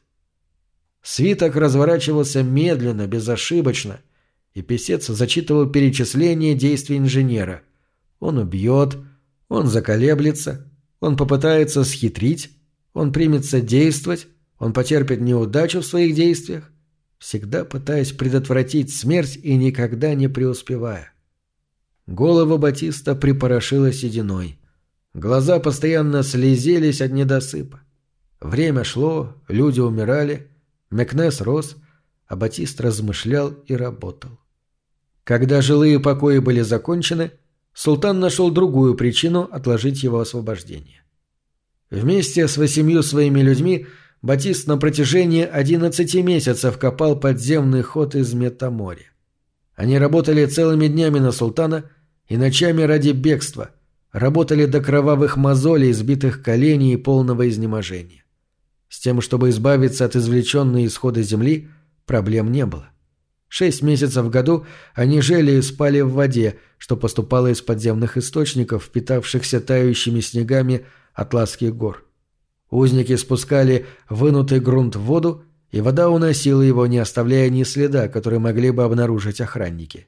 Свиток разворачивался медленно, безошибочно, и писец зачитывал перечисление действий инженера. Он убьет, он заколеблется, он попытается схитрить, он примется действовать, он потерпит неудачу в своих действиях. всегда пытаясь предотвратить смерть и никогда не преуспевая. Голова Батиста припорошила сединой. Глаза постоянно слезились от недосыпа. Время шло, люди умирали, Мекнес рос, а Батист размышлял и работал. Когда жилые покои были закончены, султан нашел другую причину отложить его освобождение. Вместе с восемью своими людьми Батист на протяжении 11 месяцев копал подземный ход из Метаморя. Они работали целыми днями на султана и ночами ради бегства, работали до кровавых мозолей, сбитых коленей и полного изнеможения. С тем, чтобы избавиться от извлеченной исхода земли, проблем не было. Шесть месяцев в году они жили и спали в воде, что поступало из подземных источников, впитавшихся тающими снегами Атласских гор. Узники спускали вынутый грунт в воду, и вода уносила его, не оставляя ни следа, который могли бы обнаружить охранники.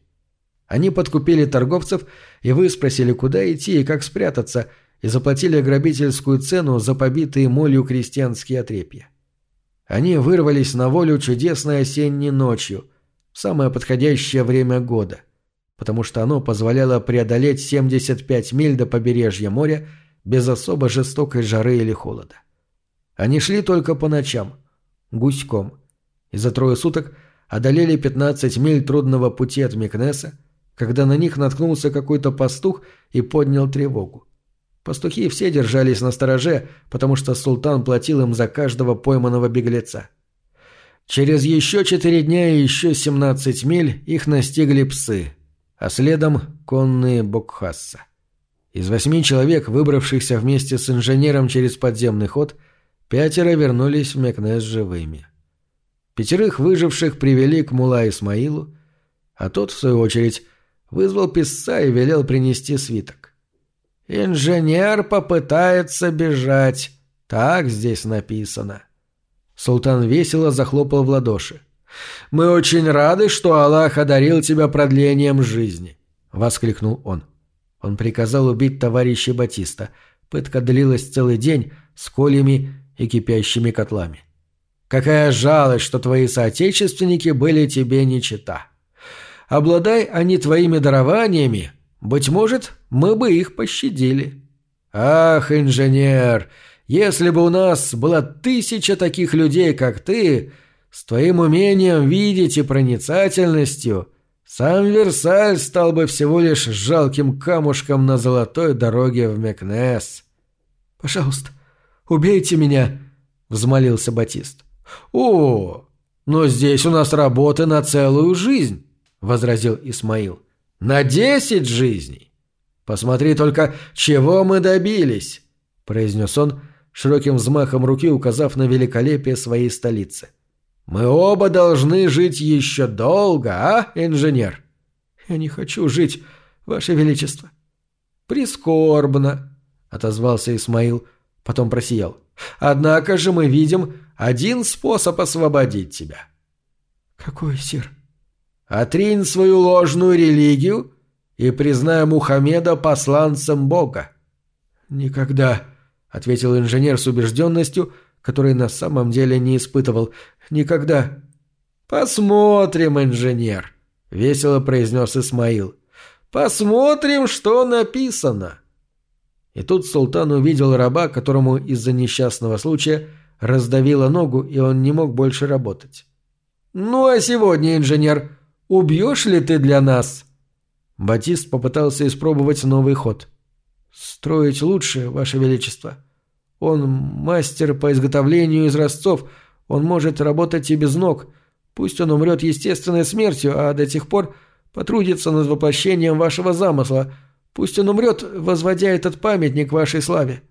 Они подкупили торговцев и выспросили, куда идти и как спрятаться, и заплатили грабительскую цену за побитые молью крестьянские отрепья. Они вырвались на волю чудесной осенней ночью, в самое подходящее время года, потому что оно позволяло преодолеть 75 миль до побережья моря без особо жестокой жары или холода. Они шли только по ночам, гуськом, и за трое суток одолели 15 миль трудного пути от Микнеса, когда на них наткнулся какой-то пастух и поднял тревогу. Пастухи все держались на стороже, потому что султан платил им за каждого пойманного беглеца. Через еще четыре дня и еще 17 миль их настигли псы, а следом конные Бокхасса. Из восьми человек, выбравшихся вместе с инженером через подземный ход, пятеро вернулись в Мекнес живыми. Пятерых выживших привели к Мула Исмаилу, а тот, в свою очередь, вызвал писца и велел принести свиток. «Инженер попытается бежать», так здесь написано. Султан весело захлопал в ладоши. «Мы очень рады, что Аллах одарил тебя продлением жизни», — воскликнул он. Он приказал убить товарища Батиста. Пытка длилась целый день с колями и кипящими котлами. «Какая жалость, что твои соотечественники были тебе не чита. Обладай они твоими дарованиями, быть может, мы бы их пощадили. Ах, инженер, если бы у нас была тысяча таких людей, как ты, с твоим умением видеть и проницательностью, сам Версаль стал бы всего лишь жалким камушком на золотой дороге в Мекнес. «Пожалуйста, убейте меня», — взмолился Батист. «О, но здесь у нас работы на целую жизнь». — возразил Исмаил. «На десять жизней! Посмотри только, чего мы добились!» — произнес он, широким взмахом руки указав на великолепие своей столицы. «Мы оба должны жить еще долго, а, инженер?» «Я не хочу жить, Ваше Величество». «Прискорбно», — отозвался Исмаил, потом просиял. «Однако же мы видим один способ освободить тебя». «Какой, сир?» Отринь свою ложную религию и признай Мухаммеда посланцем Бога. Никогда, ответил инженер с убежденностью, которой на самом деле не испытывал. Никогда. Посмотрим, инженер, весело произнес Исмаил. Посмотрим, что написано. И тут султан увидел раба, которому из-за несчастного случая раздавило ногу, и он не мог больше работать. «Ну а сегодня, инженер, Убьешь ли ты для нас?» Батист попытался испробовать новый ход. «Строить лучше, Ваше Величество. Он мастер по изготовлению изразцов, он может работать и без ног. Пусть он умрет естественной смертью, а до тех пор потрудится над воплощением вашего замысла. Пусть он умрет, возводя этот памятник вашей славе».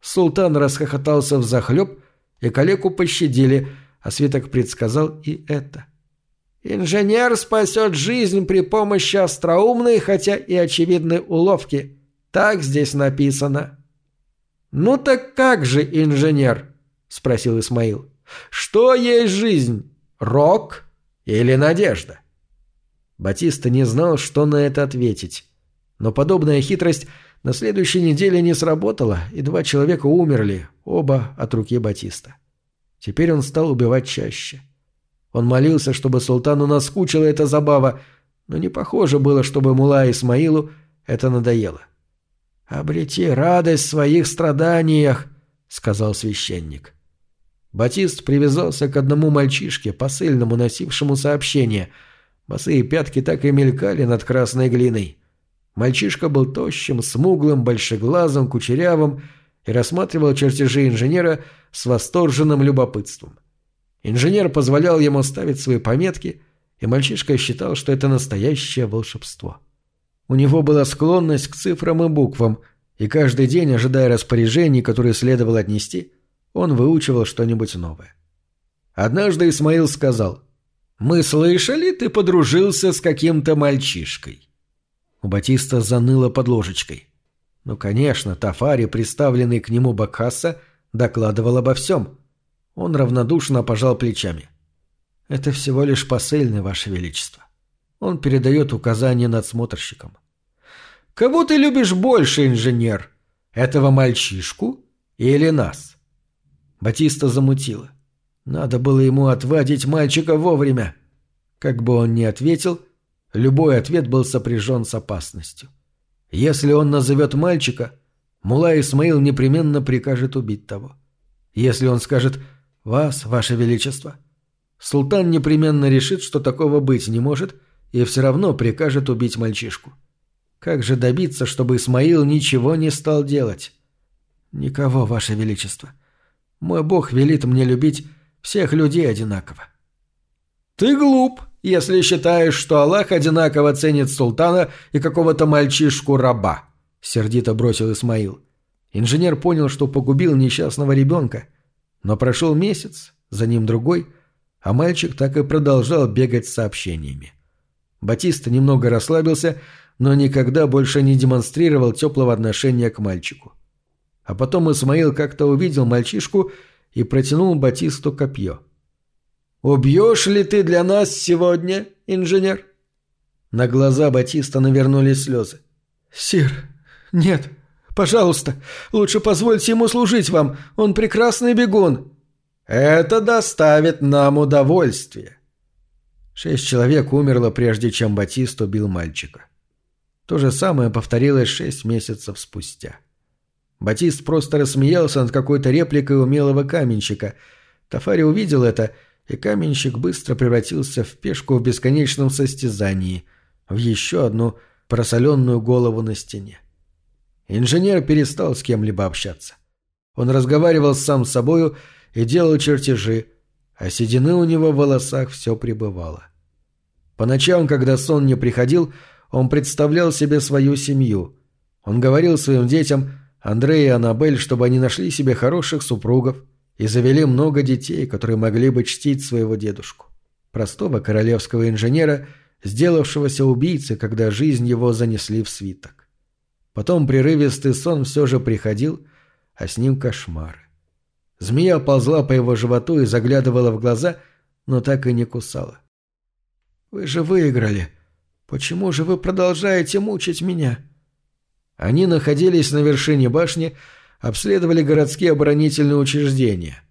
Султан расхохотался в захлеб, и калеку пощадили, а свиток предсказал и это. Инженер спасет жизнь при помощи остроумной, хотя и очевидной уловки. Так здесь написано. «Ну так как же, инженер?» – спросил Исмаил. «Что есть жизнь? Рок или надежда?» Батиста не знал, что на это ответить. Но подобная хитрость на следующей неделе не сработала, и два человека умерли, оба от руки Батиста. Теперь он стал убивать чаще. Он молился, чтобы султану наскучила эта забава, но не похоже было, чтобы Мула Исмаилу это надоело. «Обрети радость в своих страданиях», — сказал священник. Батист привязался к одному мальчишке, посыльному, носившему сообщение. Босые пятки так и мелькали над красной глиной. Мальчишка был тощим, смуглым, большеглазым, кучерявым и рассматривал чертежи инженера с восторженным любопытством. Инженер позволял ему ставить свои пометки, и мальчишка считал, что это настоящее волшебство. У него была склонность к цифрам и буквам, и каждый день, ожидая распоряжений, которые следовало отнести, он выучивал что-нибудь новое. Однажды Исмаил сказал, «Мы слышали, ты подружился с каким-то мальчишкой». У Батиста заныло под ложечкой. Ну, конечно, Тафари, приставленный к нему Бакхаса, докладывал обо всем. Он равнодушно пожал плечами. «Это всего лишь посыльный, Ваше Величество. Он передает указания надсмотрщикам». «Кого ты любишь больше, инженер? Этого мальчишку или нас?» Батиста замутило. Надо было ему отвадить мальчика вовремя. Как бы он ни ответил, любой ответ был сопряжен с опасностью. Если он назовет мальчика, Мула Исмаил непременно прикажет убить того. Если он скажет «Вас, Ваше Величество», султан непременно решит, что такого быть не может, и все равно прикажет убить мальчишку. Как же добиться, чтобы Исмаил ничего не стал делать? Никого, Ваше Величество. Мой бог велит мне любить всех людей одинаково. Ты глуп, если считаешь, что Аллах одинаково ценит султана и какого-то мальчишку-раба, сердито бросил Исмаил. Инженер понял, что погубил несчастного ребенка, но прошел месяц, за ним другой, а мальчик так и продолжал бегать с сообщениями. Батиста немного расслабился, но никогда больше не демонстрировал теплого отношения к мальчику. А потом Исмаил как-то увидел мальчишку и протянул Батисту копье. «Убьешь ли ты для нас сегодня, инженер?» На глаза Батиста навернулись слезы. «Сир, нет, пожалуйста, лучше позвольте ему служить вам, он прекрасный бегун». «Это доставит нам удовольствие». Шесть человек умерло, прежде чем Батист убил мальчика. То же самое повторилось шесть месяцев спустя. Батист просто рассмеялся над какой-то репликой умелого каменщика. Тафари увидел это, и каменщик быстро превратился в пешку в бесконечном состязании, в еще одну просоленную голову на стене. Инженер перестал с кем-либо общаться. Он разговаривал сам с собою и делал чертежи, а седины у него в волосах все пребывало. По ночам, когда сон не приходил, он представлял себе свою семью. Он говорил своим детям – Андрей и Аннабель, чтобы они нашли себе хороших супругов и завели много детей, которые могли бы чтить своего дедушку. Простого королевского инженера, сделавшегося убийцей, когда жизнь его занесли в свиток. Потом прерывистый сон все же приходил, а с ним кошмары. Змея ползла по его животу и заглядывала в глаза, но так и не кусала. «Вы же выиграли. Почему же вы продолжаете мучить меня?» Они находились на вершине башни, обследовали городские оборонительные учреждения.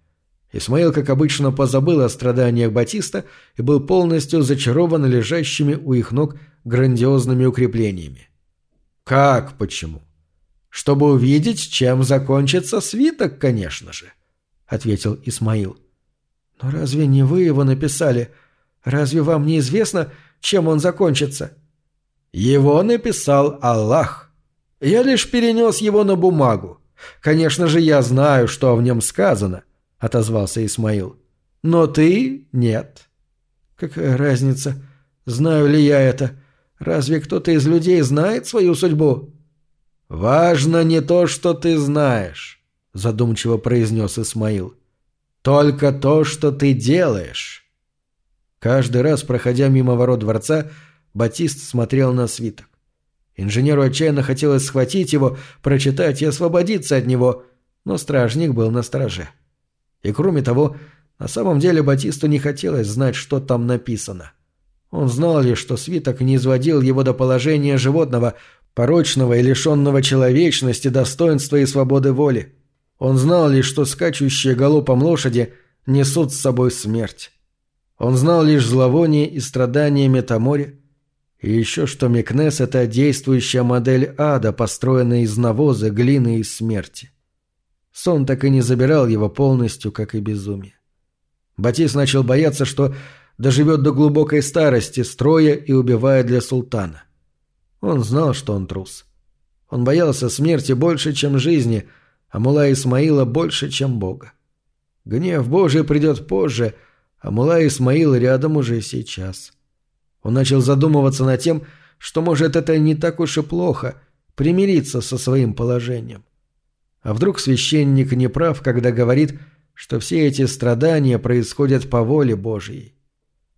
Исмаил, как обычно, позабыл о страданиях Батиста и был полностью зачарован лежащими у их ног грандиозными укреплениями. «Как почему?» «Чтобы увидеть, чем закончится свиток, конечно же», — ответил Исмаил. «Но разве не вы его написали? Разве вам не известно, чем он закончится?» «Его написал Аллах», я лишь перенес его на бумагу. Конечно же, я знаю, что в нем сказано, — отозвался Исмаил. Но ты — нет. Какая разница, знаю ли я это? Разве кто-то из людей знает свою судьбу? Важно не то, что ты знаешь, — задумчиво произнес Исмаил. Только то, что ты делаешь. Каждый раз, проходя мимо ворот дворца, Батист смотрел на свиток. Инженеру отчаянно хотелось схватить его, прочитать и освободиться от него, но стражник был на страже. И кроме того, на самом деле Батисту не хотелось знать, что там написано. Он знал лишь, что свиток не изводил его до положения животного, порочного и лишенного человечности, достоинства и свободы воли. Он знал лишь, что скачущие галопом лошади несут с собой смерть. Он знал лишь зловоние и страдания Метамори, и еще что Микнес — это действующая модель ада, построенная из навоза, глины и смерти. Сон так и не забирал его полностью, как и безумие. Батис начал бояться, что доживет до глубокой старости, строя и убивая для султана. Он знал, что он трус. Он боялся смерти больше, чем жизни, а Мула Исмаила больше, чем Бога. Гнев Божий придет позже, а Мула Исмаил рядом уже сейчас. Он начал задумываться над тем, что, может, это не так уж и плохо — примириться со своим положением. А вдруг священник не прав, когда говорит, что все эти страдания происходят по воле Божьей?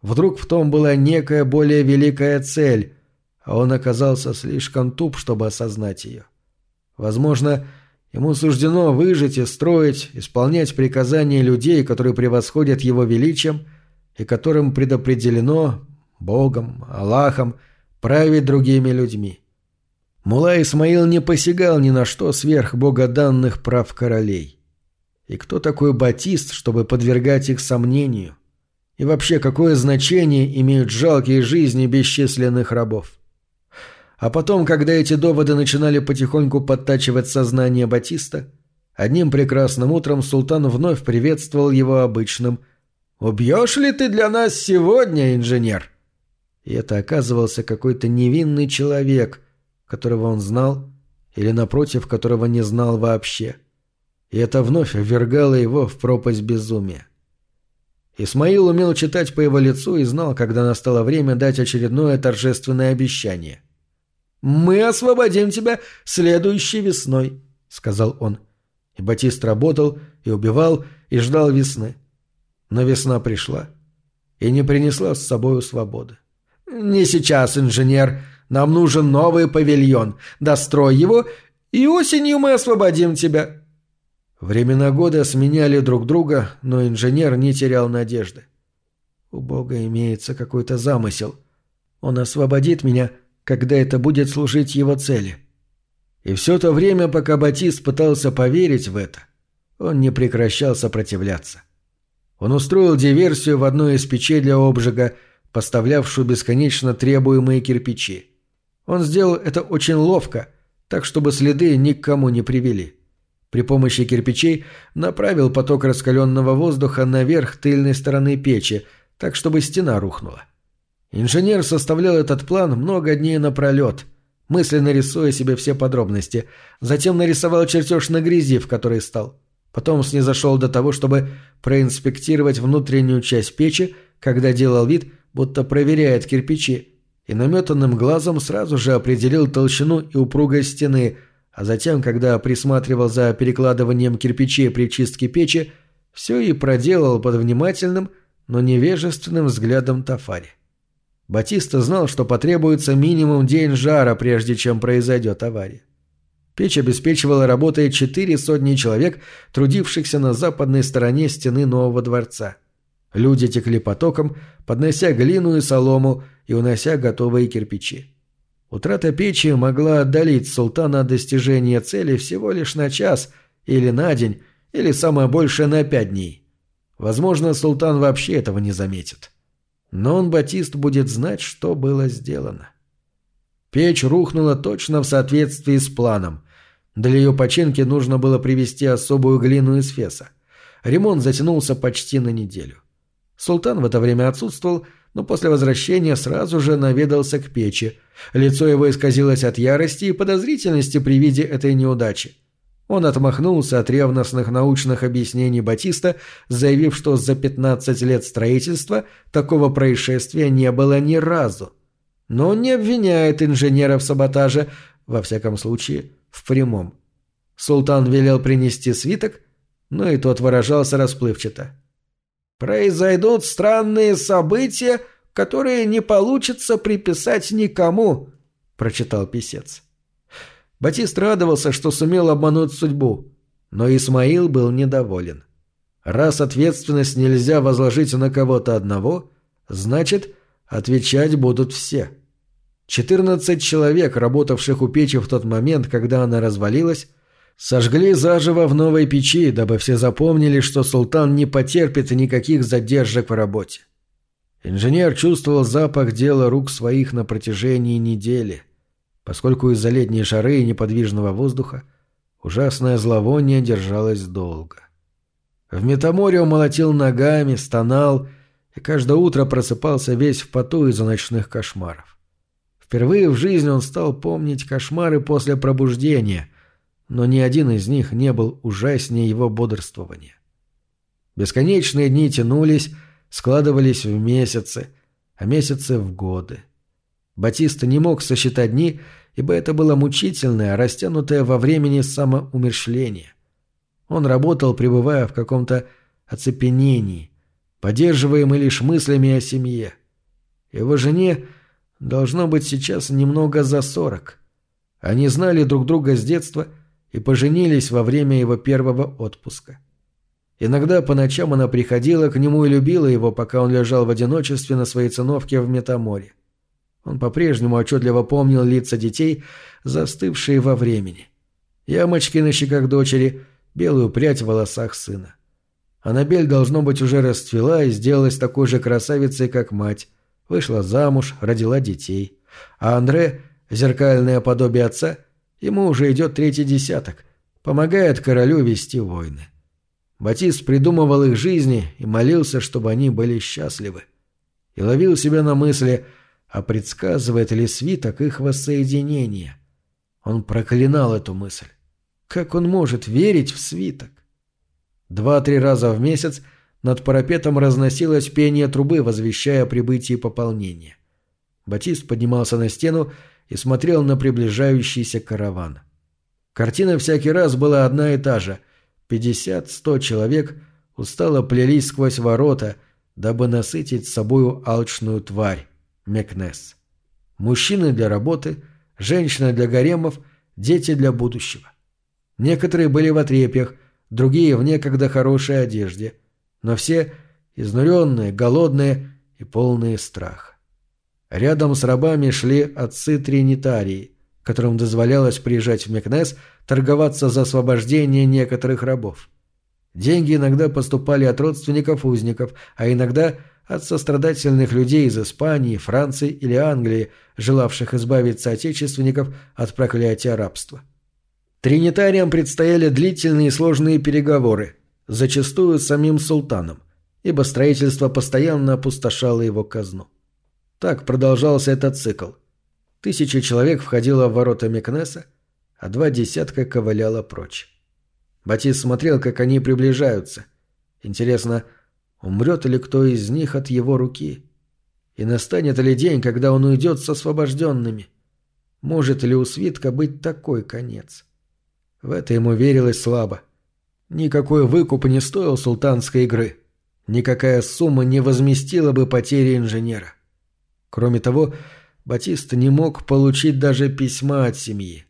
Вдруг в том была некая более великая цель, а он оказался слишком туп, чтобы осознать ее. Возможно, ему суждено выжить и строить, исполнять приказания людей, которые превосходят его величием и которым предопределено Богом, Аллахом править другими людьми. Мула Исмаил не посягал ни на что сверх богоданных прав королей. И кто такой Батист, чтобы подвергать их сомнению? И вообще, какое значение имеют жалкие жизни бесчисленных рабов? А потом, когда эти доводы начинали потихоньку подтачивать сознание Батиста, одним прекрасным утром султан вновь приветствовал его обычным «Убьешь ли ты для нас сегодня, инженер?» И это оказывался какой-то невинный человек, которого он знал, или, напротив, которого не знал вообще. И это вновь ввергало его в пропасть безумия. Исмаил умел читать по его лицу и знал, когда настало время дать очередное торжественное обещание. «Мы освободим тебя следующей весной», — сказал он. И Батист работал, и убивал, и ждал весны. Но весна пришла и не принесла с собою свободы. «Не сейчас, инженер. Нам нужен новый павильон. Дострой его, и осенью мы освободим тебя». Времена года сменяли друг друга, но инженер не терял надежды. У Бога имеется какой-то замысел. Он освободит меня, когда это будет служить его цели. И все то время, пока Батист пытался поверить в это, он не прекращал сопротивляться. Он устроил диверсию в одной из печей для обжига, поставлявшую бесконечно требуемые кирпичи. Он сделал это очень ловко, так чтобы следы ни к кому не привели. При помощи кирпичей направил поток раскаленного воздуха наверх тыльной стороны печи, так чтобы стена рухнула. Инженер составлял этот план много дней напролет, мысленно рисуя себе все подробности, затем нарисовал чертеж на грязи, в которой стал. Потом снизошел до того, чтобы проинспектировать внутреннюю часть печи, когда делал вид, будто проверяет кирпичи, и наметанным глазом сразу же определил толщину и упругость стены, а затем, когда присматривал за перекладыванием кирпичей при чистке печи, все и проделал под внимательным, но невежественным взглядом Тафари. Батиста знал, что потребуется минимум день жара, прежде чем произойдет авария. Печь обеспечивала работой четыре сотни человек, трудившихся на западной стороне стены нового дворца – Люди текли потоком, поднося глину и солому и унося готовые кирпичи. Утрата печи могла отдалить султана от достижения цели всего лишь на час или на день, или самое большее на пять дней. Возможно, султан вообще этого не заметит. Но он, Батист, будет знать, что было сделано. Печь рухнула точно в соответствии с планом. Для ее починки нужно было привезти особую глину из феса. Ремонт затянулся почти на неделю. Султан в это время отсутствовал, но после возвращения сразу же наведался к печи. Лицо его исказилось от ярости и подозрительности при виде этой неудачи. Он отмахнулся от ревностных научных объяснений Батиста, заявив, что за 15 лет строительства такого происшествия не было ни разу. Но он не обвиняет инженера в саботаже, во всяком случае, в прямом. Султан велел принести свиток, но и тот выражался расплывчато. Произойдут странные события, которые не получится приписать никому, прочитал писец. Батист радовался, что сумел обмануть судьбу, но Исмаил был недоволен. Раз ответственность нельзя возложить на кого-то одного, значит, отвечать будут все. Четырнадцать человек, работавших у печи в тот момент, когда она развалилась, Сожгли заживо в новой печи, дабы все запомнили, что султан не потерпит никаких задержек в работе. Инженер чувствовал запах дела рук своих на протяжении недели, поскольку из-за летней жары и неподвижного воздуха ужасное зловоние держалось долго. В метаморе он молотил ногами, стонал и каждое утро просыпался весь в поту из-за ночных кошмаров. Впервые в жизни он стал помнить кошмары после пробуждения, но ни один из них не был ужаснее его бодрствования. Бесконечные дни тянулись, складывались в месяцы, а месяцы в годы. Батиста не мог сосчитать дни, ибо это было мучительное, растянутое во времени самоумершление. Он работал, пребывая в каком-то оцепенении, поддерживаемый лишь мыслями о семье. Его жене должно быть сейчас немного за сорок. Они знали друг друга с детства и поженились во время его первого отпуска. Иногда по ночам она приходила к нему и любила его, пока он лежал в одиночестве на своей циновке в Метаморе. Он по-прежнему отчетливо помнил лица детей, застывшие во времени. Ямочки на щеках дочери, белую прядь в волосах сына. Аннабель, должно быть, уже расцвела и сделалась такой же красавицей, как мать. Вышла замуж, родила детей. А Андре, зеркальное подобие отца, ему уже идет третий десяток, помогает королю вести войны. Батист придумывал их жизни и молился, чтобы они были счастливы. И ловил себя на мысли, а предсказывает ли свиток их воссоединение. Он проклинал эту мысль. Как он может верить в свиток? Два-три раза в месяц над парапетом разносилось пение трубы, возвещая о прибытии пополнения. Батист поднимался на стену и смотрел на приближающийся караван. Картина всякий раз была одна и та же — Пятьдесят-сто человек устало плелись сквозь ворота, дабы насытить собою алчную тварь, Мекнес. Мужчины для работы, женщины для гаремов, дети для будущего. Некоторые были в отрепьях, другие в некогда хорошей одежде, но все изнуренные, голодные и полные страха. Рядом с рабами шли отцы тринитарии, которым дозволялось приезжать в Мекнес торговаться за освобождение некоторых рабов. Деньги иногда поступали от родственников узников, а иногда от сострадательных людей из Испании, Франции или Англии, желавших избавиться отечественников от проклятия рабства. Тринитариям предстояли длительные и сложные переговоры, зачастую с самим султаном, ибо строительство постоянно опустошало его казну. Так продолжался этот цикл – Тысяча человек входило в ворота Мекнеса, а два десятка ковыляло прочь. Батис смотрел, как они приближаются. Интересно, умрет ли кто из них от его руки? И настанет ли день, когда он уйдет с освобожденными? Может ли у свитка быть такой конец? В это ему верилось слабо. Никакой выкуп не стоил султанской игры. Никакая сумма не возместила бы потери инженера. Кроме того, Батист не мог получить даже письма от семьи.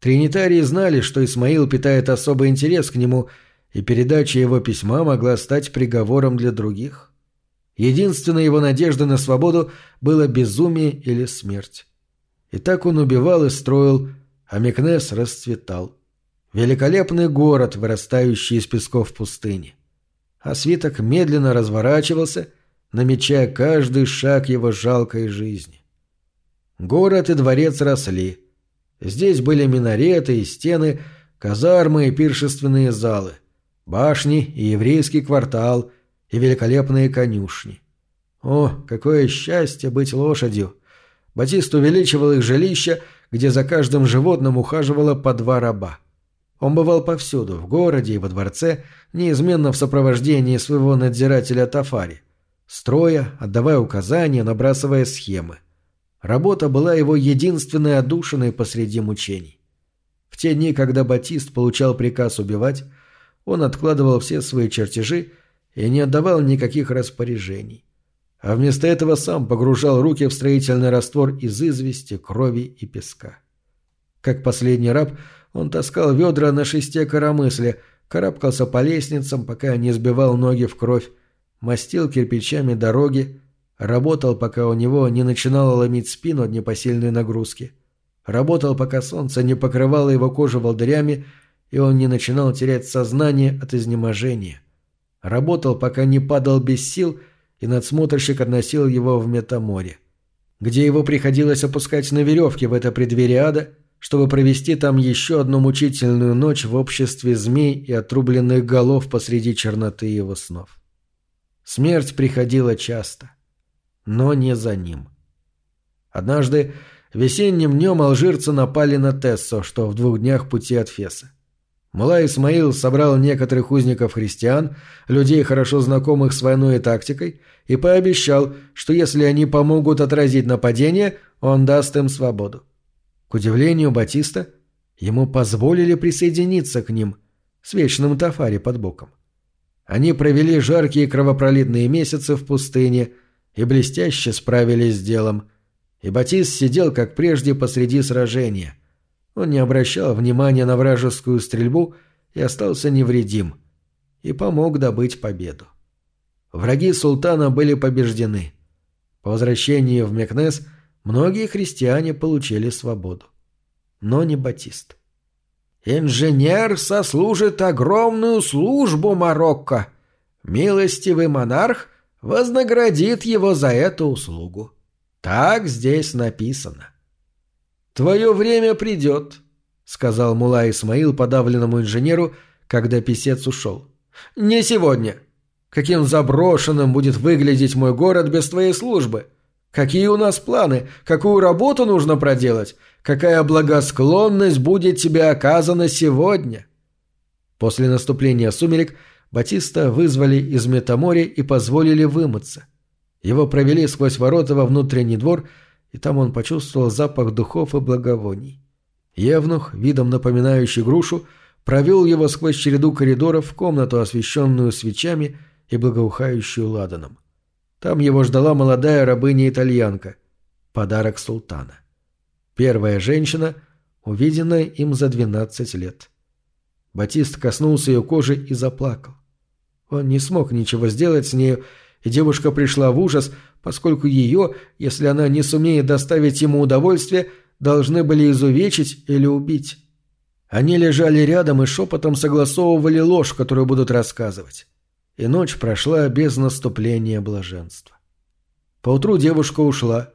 Тринитарии знали, что Исмаил питает особый интерес к нему, и передача его письма могла стать приговором для других. Единственная его надежда на свободу было безумие или смерть. И так он убивал и строил, а Мекнес расцветал. Великолепный город, вырастающий из песков пустыни. А свиток медленно разворачивался, намечая каждый шаг его жалкой жизни. Город и дворец росли. Здесь были минареты и стены, казармы и пиршественные залы, башни и еврейский квартал, и великолепные конюшни. О, какое счастье быть лошадью! Батист увеличивал их жилища, где за каждым животным ухаживало по два раба. Он бывал повсюду, в городе и во дворце, неизменно в сопровождении своего надзирателя Тафари, строя, отдавая указания, набрасывая схемы. Работа была его единственной одушиной посреди мучений. В те дни, когда Батист получал приказ убивать, он откладывал все свои чертежи и не отдавал никаких распоряжений. А вместо этого сам погружал руки в строительный раствор из извести, крови и песка. Как последний раб, он таскал ведра на шесте коромысле, карабкался по лестницам, пока не сбивал ноги в кровь, мастил кирпичами дороги, Работал, пока у него не начинало ломить спину от непосильной нагрузки. Работал, пока солнце не покрывало его кожу волдырями, и он не начинал терять сознание от изнеможения. Работал, пока не падал без сил и надсмотрщик относил его в Метаморе, где его приходилось опускать на веревке в это преддверие ада, чтобы провести там еще одну мучительную ночь в обществе змей и отрубленных голов посреди черноты его снов. Смерть приходила часто, но не за ним. Однажды весенним днем алжирцы напали на Тессо, что в двух днях пути от Феса. Мула Исмаил собрал некоторых узников христиан, людей, хорошо знакомых с войной и тактикой, и пообещал, что если они помогут отразить нападение, он даст им свободу. К удивлению Батиста, ему позволили присоединиться к ним с вечным Тафари под боком. Они провели жаркие кровопролитные месяцы в пустыне и блестяще справились с делом, и Батист сидел, как прежде, посреди сражения – он не обращал внимания на вражескую стрельбу и остался невредим. И помог добыть победу. Враги султана были побеждены. По возвращении в Мекнес многие христиане получили свободу. Но не Батист. «Инженер сослужит огромную службу Марокко. Милостивый монарх вознаградит его за эту услугу. Так здесь написано». «Твое время придет», — сказал Мула Исмаил подавленному инженеру, когда писец ушел. «Не сегодня. Каким заброшенным будет выглядеть мой город без твоей службы? Какие у нас планы? Какую работу нужно проделать? Какая благосклонность будет тебе оказана сегодня?» После наступления сумерек Батиста вызвали из Метамори и позволили вымыться. Его провели сквозь ворота во внутренний двор — и там он почувствовал запах духов и благовоний. Евнух, видом напоминающий грушу, провел его сквозь череду коридоров в комнату, освещенную свечами и благоухающую ладаном. Там его ждала молодая рабыня-итальянка, подарок султана. Первая женщина, увиденная им за двенадцать лет. Батист коснулся ее кожи и заплакал. Он не смог ничего сделать с нею, и девушка пришла в ужас, поскольку ее, если она не сумеет доставить ему удовольствие, должны были изувечить или убить. Они лежали рядом и шепотом согласовывали ложь, которую будут рассказывать. И ночь прошла без наступления блаженства. Поутру девушка ушла,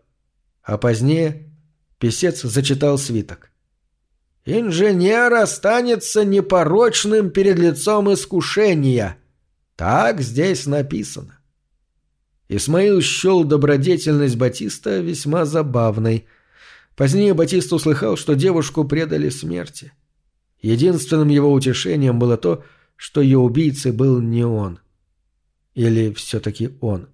а позднее писец зачитал свиток. «Инженер останется непорочным перед лицом искушения. Так здесь написано. Исмаил счел добродетельность Батиста весьма забавной. Позднее Батист услыхал, что девушку предали смерти. Единственным его утешением было то, что ее убийцей был не он. Или все-таки он.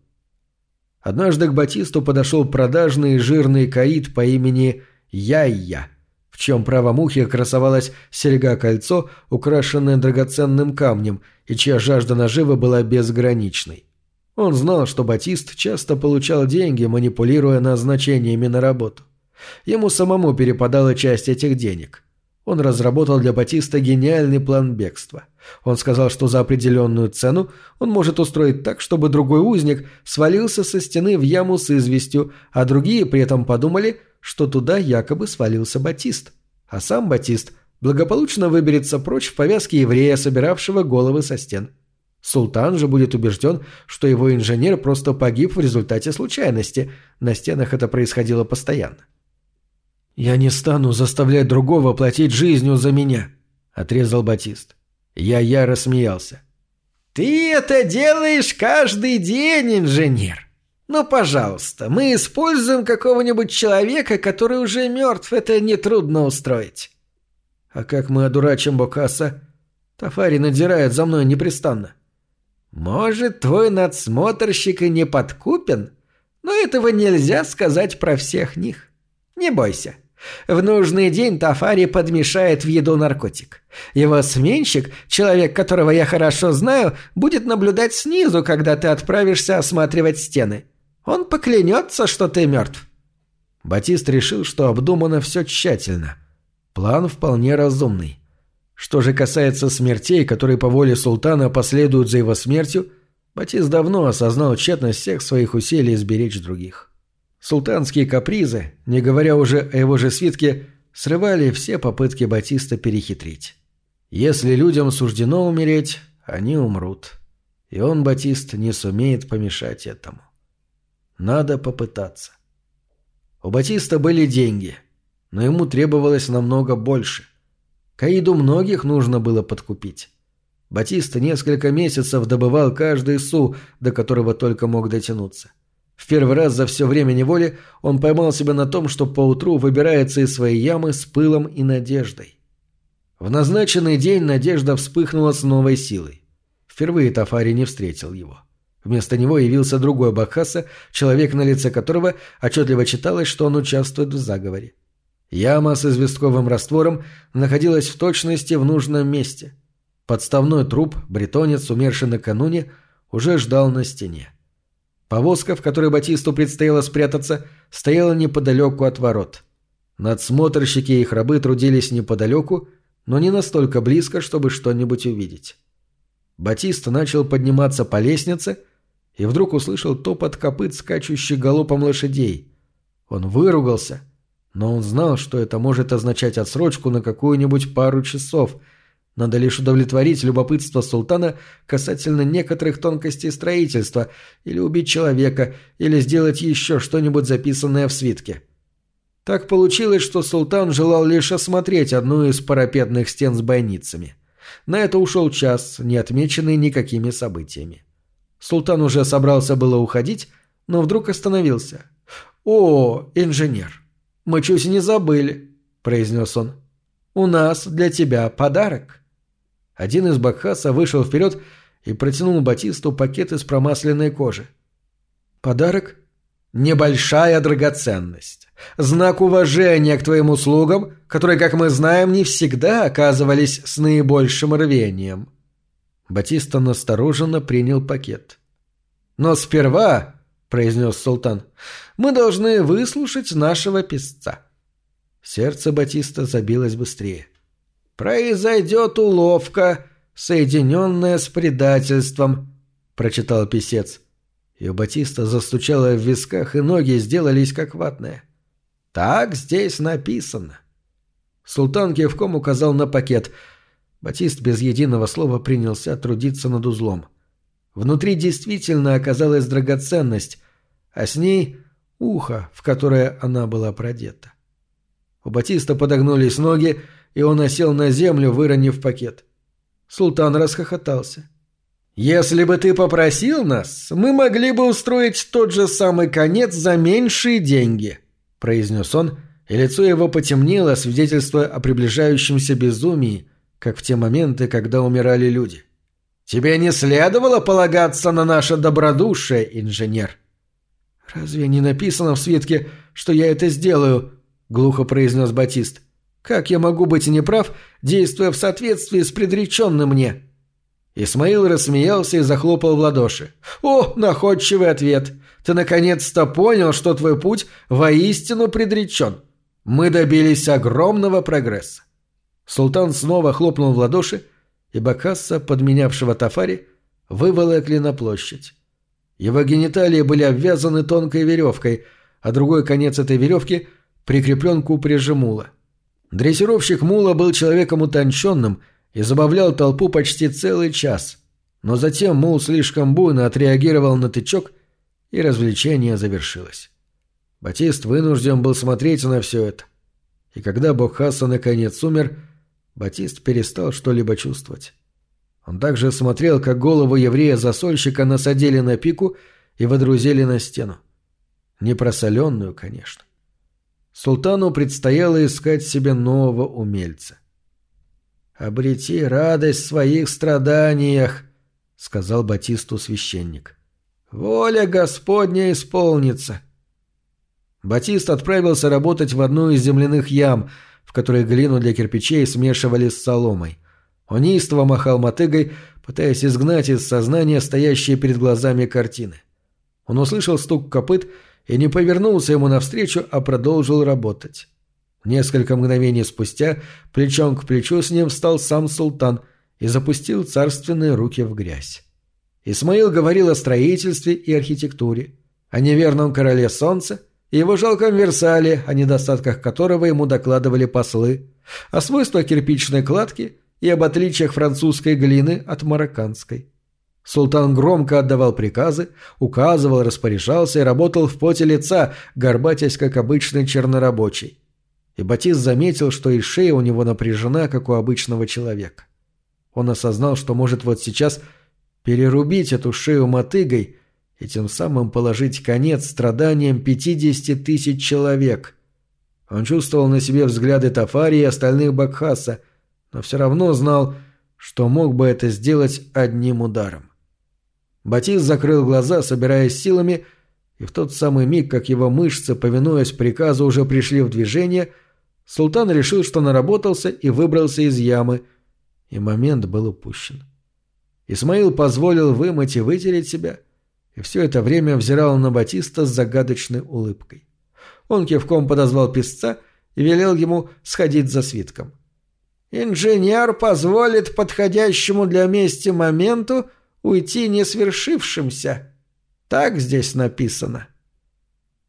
Однажды к Батисту подошел продажный жирный каид по имени Яйя, в чем правом ухе красовалась серьга-кольцо, украшенное драгоценным камнем, и чья жажда наживы была безграничной. Он знал, что Батист часто получал деньги, манипулируя назначениями на работу. Ему самому перепадала часть этих денег. Он разработал для Батиста гениальный план бегства. Он сказал, что за определенную цену он может устроить так, чтобы другой узник свалился со стены в яму с известью, а другие при этом подумали, что туда якобы свалился Батист. А сам Батист благополучно выберется прочь в повязке еврея, собиравшего головы со стен. Султан же будет убежден, что его инженер просто погиб в результате случайности. На стенах это происходило постоянно. «Я не стану заставлять другого платить жизнью за меня», — отрезал Батист. Я яро смеялся. «Ты это делаешь каждый день, инженер. Ну, пожалуйста, мы используем какого-нибудь человека, который уже мертв. Это нетрудно устроить». «А как мы одурачим Бокаса? Тафари надзирает за мной непрестанно». Может, твой надсмотрщик и не подкупен, но этого нельзя сказать про всех них. Не бойся. В нужный день Тафари подмешает в еду наркотик. Его сменщик, человек, которого я хорошо знаю, будет наблюдать снизу, когда ты отправишься осматривать стены. Он поклянется, что ты мертв. Батист решил, что обдумано все тщательно. План вполне разумный. Что же касается смертей, которые по воле султана последуют за его смертью, Батис давно осознал тщетность всех своих усилий сберечь других. Султанские капризы, не говоря уже о его же свитке, срывали все попытки Батиста перехитрить. Если людям суждено умереть, они умрут. И он, Батист, не сумеет помешать этому. Надо попытаться. У Батиста были деньги, но ему требовалось намного больше. Каиду многих нужно было подкупить. Батиста несколько месяцев добывал каждый су, до которого только мог дотянуться. В первый раз за все время неволи он поймал себя на том, что поутру выбирается из своей ямы с пылом и надеждой. В назначенный день надежда вспыхнула с новой силой. Впервые Тафари не встретил его. Вместо него явился другой Бакхаса, человек, на лице которого отчетливо читалось, что он участвует в заговоре. Яма с известковым раствором находилась в точности в нужном месте. Подставной труп, бретонец, умерший накануне, уже ждал на стене. Повозка, в которой Батисту предстояло спрятаться, стояла неподалеку от ворот. Надсмотрщики и их рабы трудились неподалеку, но не настолько близко, чтобы что-нибудь увидеть. Батист начал подниматься по лестнице и вдруг услышал топот копыт, скачущих галопом лошадей. Он выругался, но он знал, что это может означать отсрочку на какую-нибудь пару часов. Надо лишь удовлетворить любопытство султана касательно некоторых тонкостей строительства, или убить человека, или сделать еще что-нибудь записанное в свитке. — так получилось, что султан желал лишь осмотреть одну из парапетных стен с бойницами. На это ушел час, не отмеченный никакими событиями. Султан уже собрался было уходить, но вдруг остановился. «О, инженер, мы чуть не забыли», — произнес он. «У нас для тебя подарок». Один из Бакхаса вышел вперед и протянул Батисту пакет из промасленной кожи. «Подарок?» «Небольшая драгоценность знак уважения к твоим услугам, которые, как мы знаем, не всегда оказывались с наибольшим рвением». Батиста настороженно принял пакет. «Но сперва», — произнес султан, — «мы должны выслушать нашего писца». Сердце Батиста забилось быстрее. «Произойдет уловка, соединенная с предательством», — прочитал писец. И у Батиста застучало в висках, и ноги сделались как ватные. Так здесь написано. Султан кивком указал на пакет. Батист без единого слова принялся трудиться над узлом. Внутри действительно оказалась драгоценность, а с ней ухо, в которое она была продета. У Батиста подогнулись ноги, и он осел на землю, выронив пакет. Султан расхохотался. «Если бы ты попросил нас, мы могли бы устроить тот же самый конец за меньшие деньги», произнес он, и лицо его потемнело, свидетельствуя о приближающемся безумии, как в те моменты, когда умирали люди. «Тебе не следовало полагаться на наше добродушие, инженер?» «Разве не написано в свитке, что я это сделаю?» — глухо произнес Батист. «Как я могу быть неправ, действуя в соответствии с предреченным мне?» Исмаил рассмеялся и захлопал в ладоши. «О, находчивый ответ! Ты наконец-то понял, что твой путь воистину предречен. Мы добились огромного прогресса». Султан снова хлопнул в ладоши, и Бакасса, подменявшего Тафари, выволокли на площадь. Его гениталии были обвязаны тонкой веревкой, а другой конец этой веревки прикреплен к упряжи мула. Дрессировщик мула был человеком утонченным – и забавлял толпу почти целый час. Но затем Мул слишком буйно отреагировал на тычок, и развлечение завершилось. Батист вынужден был смотреть на все это. И когда Бокхаса наконец умер, Батист перестал что-либо чувствовать. Он также смотрел, как голову еврея-засольщика насадили на пику и водрузили на стену. Непросоленную, конечно. Султану предстояло искать себе нового умельца. «Обрети радость в своих страданиях», — сказал Батисту священник. «Воля Господня исполнится». Батист отправился работать в одну из земляных ям, в которой глину для кирпичей смешивали с соломой. Он неистово махал мотыгой, пытаясь изгнать из сознания стоящие перед глазами картины. Он услышал стук копыт и не повернулся ему навстречу, а продолжил работать. Несколько мгновений спустя плечом к плечу с ним встал сам султан и запустил царственные руки в грязь. Исмаил говорил о строительстве и архитектуре, о неверном короле солнца и его жалком Версале, о недостатках которого ему докладывали послы, о свойствах кирпичной кладки и об отличиях французской глины от марокканской. Султан громко отдавал приказы, указывал, распоряжался и работал в поте лица, горбатясь, как обычный чернорабочий. И Батист заметил, что и шея у него напряжена, как у обычного человека. Он осознал, что может вот сейчас перерубить эту шею мотыгой и тем самым положить конец страданиям 50 тысяч человек. Он чувствовал на себе взгляды Тафари и остальных Бакхаса, но все равно знал, что мог бы это сделать одним ударом. Батист закрыл глаза, собираясь силами, и в тот самый миг, как его мышцы, повинуясь приказу, уже пришли в движение, султан решил, что наработался и выбрался из ямы, и момент был упущен. Исмаил позволил вымыть и вытереть себя, и все это время взирал на Батиста с загадочной улыбкой. Он кивком подозвал писца и велел ему сходить за свитком. «Инженер позволит подходящему для мести моменту уйти не свершившимся. Так здесь написано.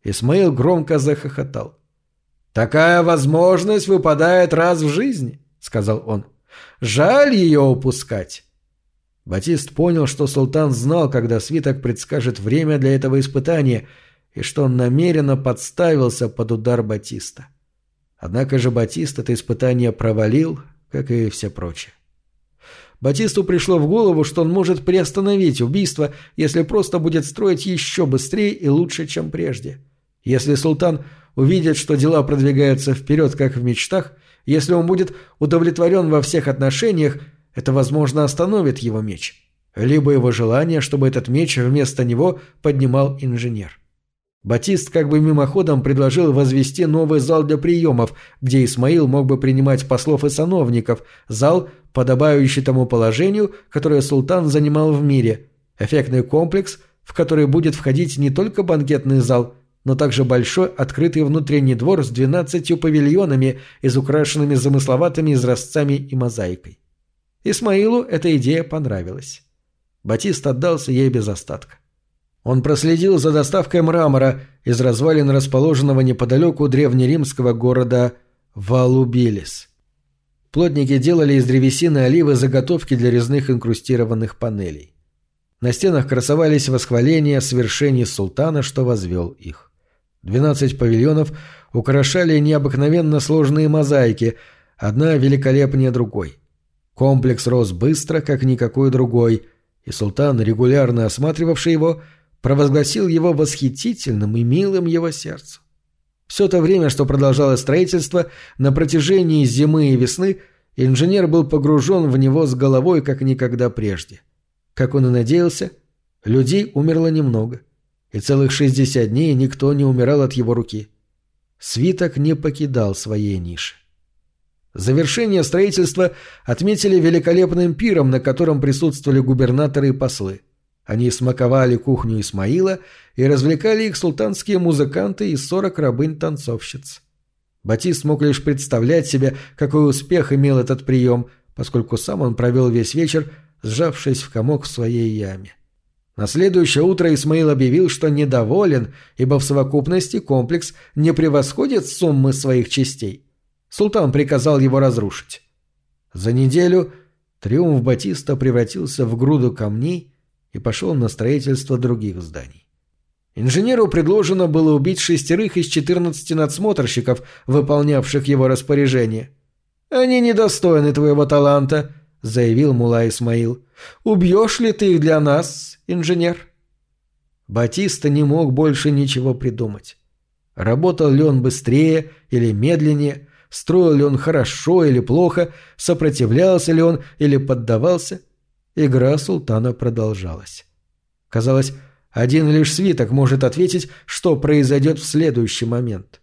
Исмаил громко захохотал. «Такая возможность выпадает раз в жизни», — сказал он. «Жаль ее упускать». Батист понял, что султан знал, когда свиток предскажет время для этого испытания, и что он намеренно подставился под удар Батиста. Однако же Батист это испытание провалил, как и все прочие. Батисту пришло в голову, что он может приостановить убийство, если просто будет строить еще быстрее и лучше, чем прежде. Если султан увидит, что дела продвигаются вперед, как в мечтах, если он будет удовлетворен во всех отношениях, это, возможно, остановит его меч. Либо его желание, чтобы этот меч вместо него поднимал инженер. Батист как бы мимоходом предложил возвести новый зал для приемов, где Исмаил мог бы принимать послов и сановников, зал, подобающий тому положению, которое султан занимал в мире, эффектный комплекс, в который будет входить не только банкетный зал, но также большой открытый внутренний двор с двенадцатью павильонами, изукрашенными замысловатыми изразцами и мозаикой. Исмаилу эта идея понравилась. Батист отдался ей без остатка. Он проследил за доставкой мрамора из развалин расположенного неподалеку древнеримского города Валубилис. Плотники делали из древесины оливы заготовки для резных инкрустированных панелей. На стенах красовались восхваления свершений султана, что возвел их. Двенадцать павильонов украшали необыкновенно сложные мозаики, одна великолепнее другой. Комплекс рос быстро, как никакой другой, и султан, регулярно осматривавший его, провозгласил его восхитительным и милым его сердцу. Все то время, что продолжалось строительство, на протяжении зимы и весны инженер был погружен в него с головой, как никогда прежде. Как он и надеялся, людей умерло немного, и целых 60 дней никто не умирал от его руки. Свиток не покидал своей ниши. Завершение строительства отметили великолепным пиром, на котором присутствовали губернаторы и послы. Они смаковали кухню Исмаила и развлекали их султанские музыканты и сорок рабынь-танцовщиц. Батист мог лишь представлять себе, какой успех имел этот прием, поскольку сам он провел весь вечер, сжавшись в комок в своей яме. На следующее утро Исмаил объявил, что недоволен, ибо в совокупности комплекс не превосходит суммы своих частей. Султан приказал его разрушить. За неделю триумф Батиста превратился в груду камней, и пошел на строительство других зданий. Инженеру предложено было убить шестерых из четырнадцати надсмотрщиков, выполнявших его распоряжение. «Они недостойны твоего таланта», — заявил Мула Исмаил. «Убьешь ли ты их для нас, инженер?» Батиста не мог больше ничего придумать. Работал ли он быстрее или медленнее, строил ли он хорошо или плохо, сопротивлялся ли он или поддавался — Игра султана продолжалась. Казалось, один лишь свиток может ответить, что произойдет в следующий момент.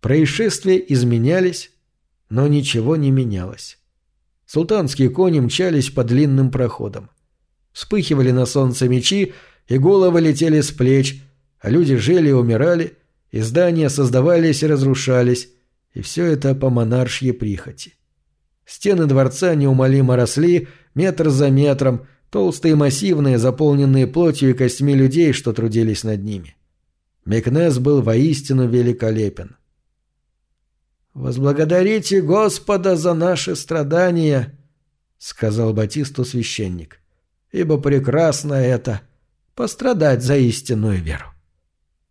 Происшествия изменялись, но ничего не менялось. Султанские кони мчались по длинным проходам. Вспыхивали на солнце мечи, и головы летели с плеч, а люди жили и умирали, и здания создавались и разрушались, и все это по монаршьей прихоти. Стены дворца неумолимо росли, метр за метром, толстые массивные, заполненные плотью и костьми людей, что трудились над ними. Мекнес был воистину великолепен. «Возблагодарите Господа за наши страдания», — сказал Батисту священник. ибо прекрасно это — пострадать за истинную веру».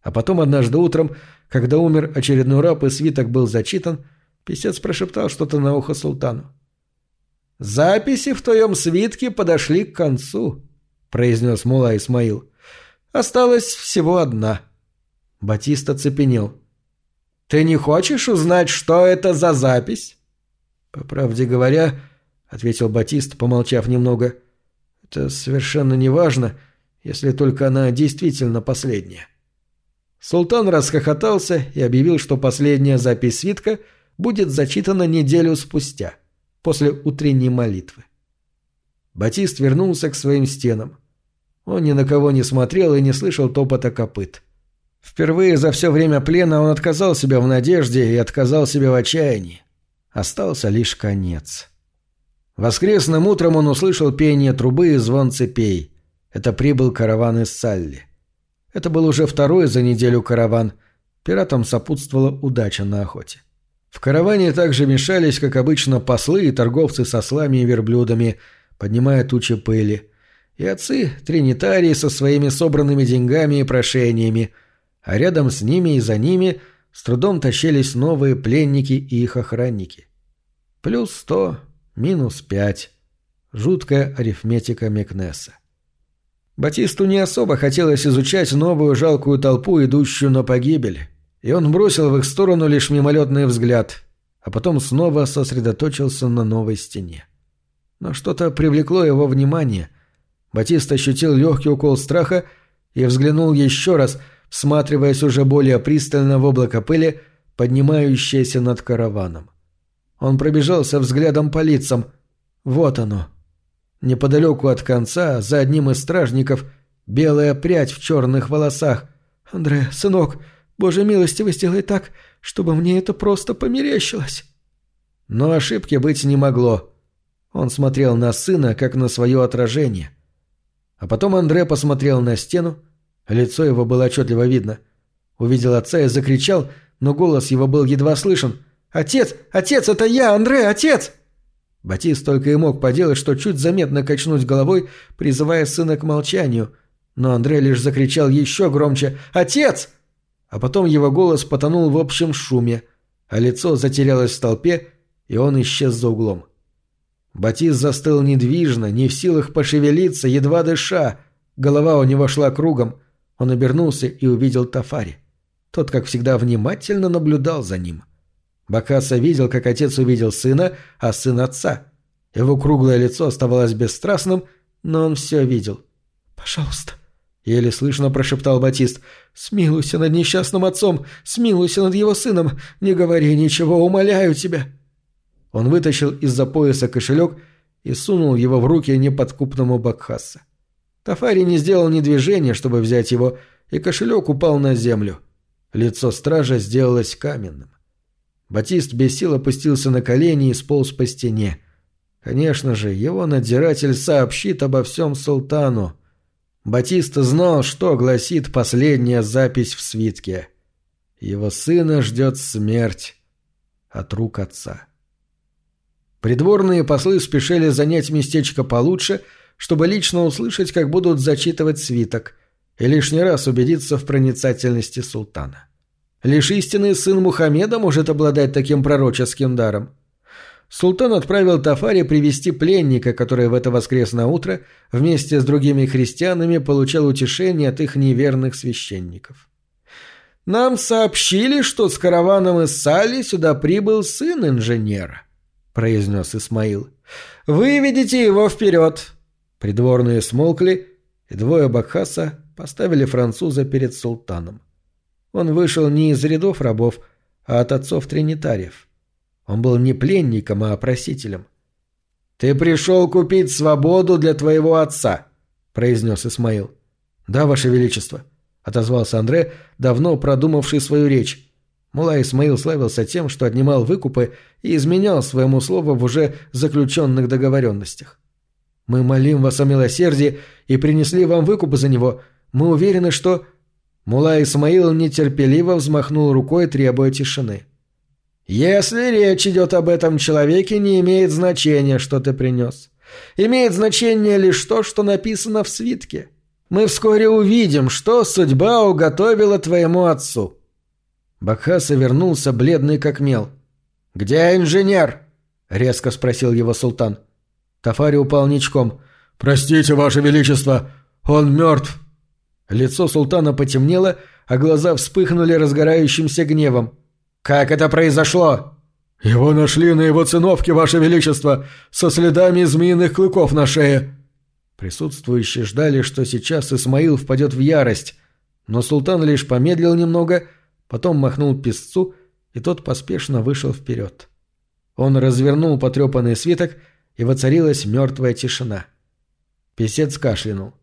А потом однажды утром, когда умер очередной раб и свиток был зачитан, писец прошептал что-то на ухо султану. «Записи в твоем свитке подошли к концу», — произнес Мула Исмаил. «Осталась всего одна». Батист оцепенел. «Ты не хочешь узнать, что это за запись?» «По правде говоря», — ответил Батист, помолчав немного, — «это совершенно не важно, если только она действительно последняя». Султан расхохотался и объявил, что последняя запись свитка будет зачитана неделю спустя — после утренней молитвы. Батист вернулся к своим стенам. Он ни на кого не смотрел и не слышал топота копыт. Впервые за все время плена он отказал себя в надежде и отказал себе в отчаянии. Остался лишь конец. Воскресным утром он услышал пение трубы и звон цепей. Это прибыл караван из Салли. Это был уже второй за неделю караван. Пиратам сопутствовала удача на охоте. В караване также мешались, как обычно, послы и торговцы со слами и верблюдами, поднимая тучи пыли, и отцы тринитарии со своими собранными деньгами и прошениями, а рядом с ними и за ними с трудом тащились новые пленники и их охранники. Плюс сто, минус пять. Жуткая арифметика Мекнеса. Батисту не особо хотелось изучать новую жалкую толпу, идущую на погибель, и он бросил в их сторону лишь мимолетный взгляд, а потом снова сосредоточился на новой стене. Но что-то привлекло его внимание. Батист ощутил легкий укол страха и взглянул еще раз, всматриваясь уже более пристально в облако пыли, поднимающееся над караваном. Он пробежался взглядом по лицам. Вот оно. Неподалеку от конца, за одним из стражников, белая прядь в черных волосах. «Андре, сынок!» Боже милостивый, сделай так, чтобы мне это просто померещилось». Но ошибки быть не могло. Он смотрел на сына, как на свое отражение. А потом Андре посмотрел на стену, лицо его было отчетливо видно. Увидел отца и закричал, но голос его был едва слышен. «Отец! Отец, это я, Андре, отец!» Батист только и мог поделать, что чуть заметно качнуть головой, призывая сына к молчанию. Но Андре лишь закричал еще громче «Отец!» А потом его голос потонул в общем шуме, а лицо затерялось в толпе, и он исчез за углом. Батис застыл недвижно, не в силах пошевелиться, едва дыша. Голова у него шла кругом. Он обернулся и увидел Тафари. Тот, как всегда, внимательно наблюдал за ним. Бакаса видел, как отец увидел сына, а сын отца. Его круглое лицо оставалось бесстрастным, но он все видел. «Пожалуйста, Еле слышно прошептал Батист. «Смилуйся над несчастным отцом! Смилуйся над его сыном! Не говори ничего, умоляю тебя!» Он вытащил из-за пояса кошелек и сунул его в руки неподкупному Бакхаса. Тафари не сделал ни движения, чтобы взять его, и кошелек упал на землю. Лицо стража сделалось каменным. Батист без сил опустился на колени и сполз по стене. Конечно же, его надзиратель сообщит обо всем султану. Батиста знал, что гласит последняя запись в свитке. Его сына ждет смерть от рук отца. Придворные послы спешили занять местечко получше, чтобы лично услышать, как будут зачитывать свиток, и лишний раз убедиться в проницательности султана. Лишь истинный сын Мухаммеда может обладать таким пророческим даром. Султан отправил Тафари привести пленника, который в это воскресное утро вместе с другими христианами получал утешение от их неверных священников. «Нам сообщили, что с караваном из Сали сюда прибыл сын инженера», — произнес Исмаил. «Выведите его вперед!» Придворные смолкли, и двое Бакхаса поставили француза перед султаном. Он вышел не из рядов рабов, а от отцов тринитариев. Он был не пленником, а просителем. «Ты пришел купить свободу для твоего отца», — произнес Исмаил. «Да, Ваше Величество», — отозвался Андре, давно продумавший свою речь. Мула Исмаил славился тем, что отнимал выкупы и изменял своему слову в уже заключенных договоренностях. «Мы молим вас о милосердии и принесли вам выкупы за него. Мы уверены, что...» Мула Исмаил нетерпеливо взмахнул рукой, требуя тишины. Если речь идет об этом человеке, не имеет значения, что ты принес. Имеет значение лишь то, что написано в свитке. Мы вскоре увидим, что судьба уготовила твоему отцу». Бакхаса вернулся, бледный как мел. «Где инженер?» — резко спросил его султан. Тафари упал ничком. «Простите, ваше величество, он мертв». Лицо султана потемнело, а глаза вспыхнули разгорающимся гневом. «Как это произошло?» «Его нашли на его циновке, ваше величество, со следами змеиных клыков на шее». Присутствующие ждали, что сейчас Исмаил впадет в ярость, но султан лишь помедлил немного, потом махнул песцу, и тот поспешно вышел вперед. Он развернул потрепанный свиток, и воцарилась мертвая тишина. Песец кашлянул.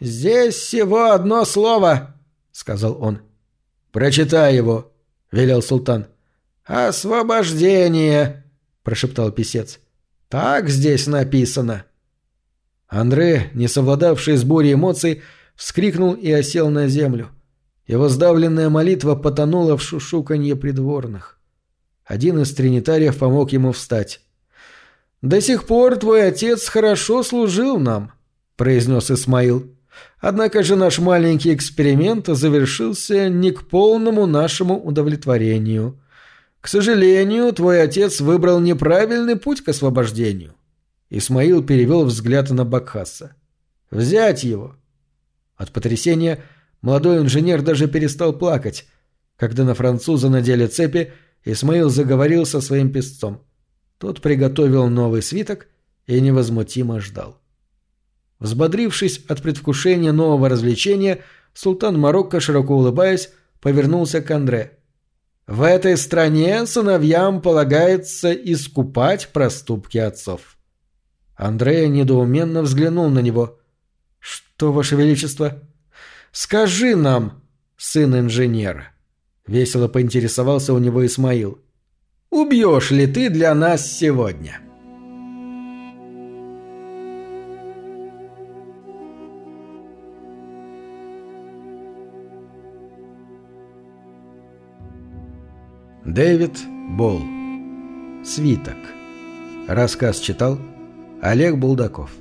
«Здесь всего одно слово», — сказал он. «Прочитай его», — велел султан. «Освобождение», — прошептал писец. «Так здесь написано». Андре, не совладавший с бурей эмоций, вскрикнул и осел на землю. Его сдавленная молитва потонула в шушуканье придворных. Один из тринитариев помог ему встать. «До сих пор твой отец хорошо служил нам», — произнес Исмаил. «Однако же наш маленький эксперимент завершился не к полному нашему удовлетворению. К сожалению, твой отец выбрал неправильный путь к освобождению. Исмаил перевел взгляд на Бакхаса. Взять его. От потрясения молодой инженер даже перестал плакать. Когда на француза надели цепи, Исмаил заговорил со своим песцом. Тот приготовил новый свиток и невозмутимо ждал. Взбодрившись от предвкушения нового развлечения, султан Марокко, широко улыбаясь, повернулся к Андре. В этой стране сыновьям полагается искупать проступки отцов. Андрея недоуменно взглянул на него. «Что, Ваше Величество?» «Скажи нам, сын инженера», — весело поинтересовался у него Исмаил. «Убьешь ли ты для нас сегодня?» Дэвид Болл. Свиток. Рассказ читал Олег Булдаков.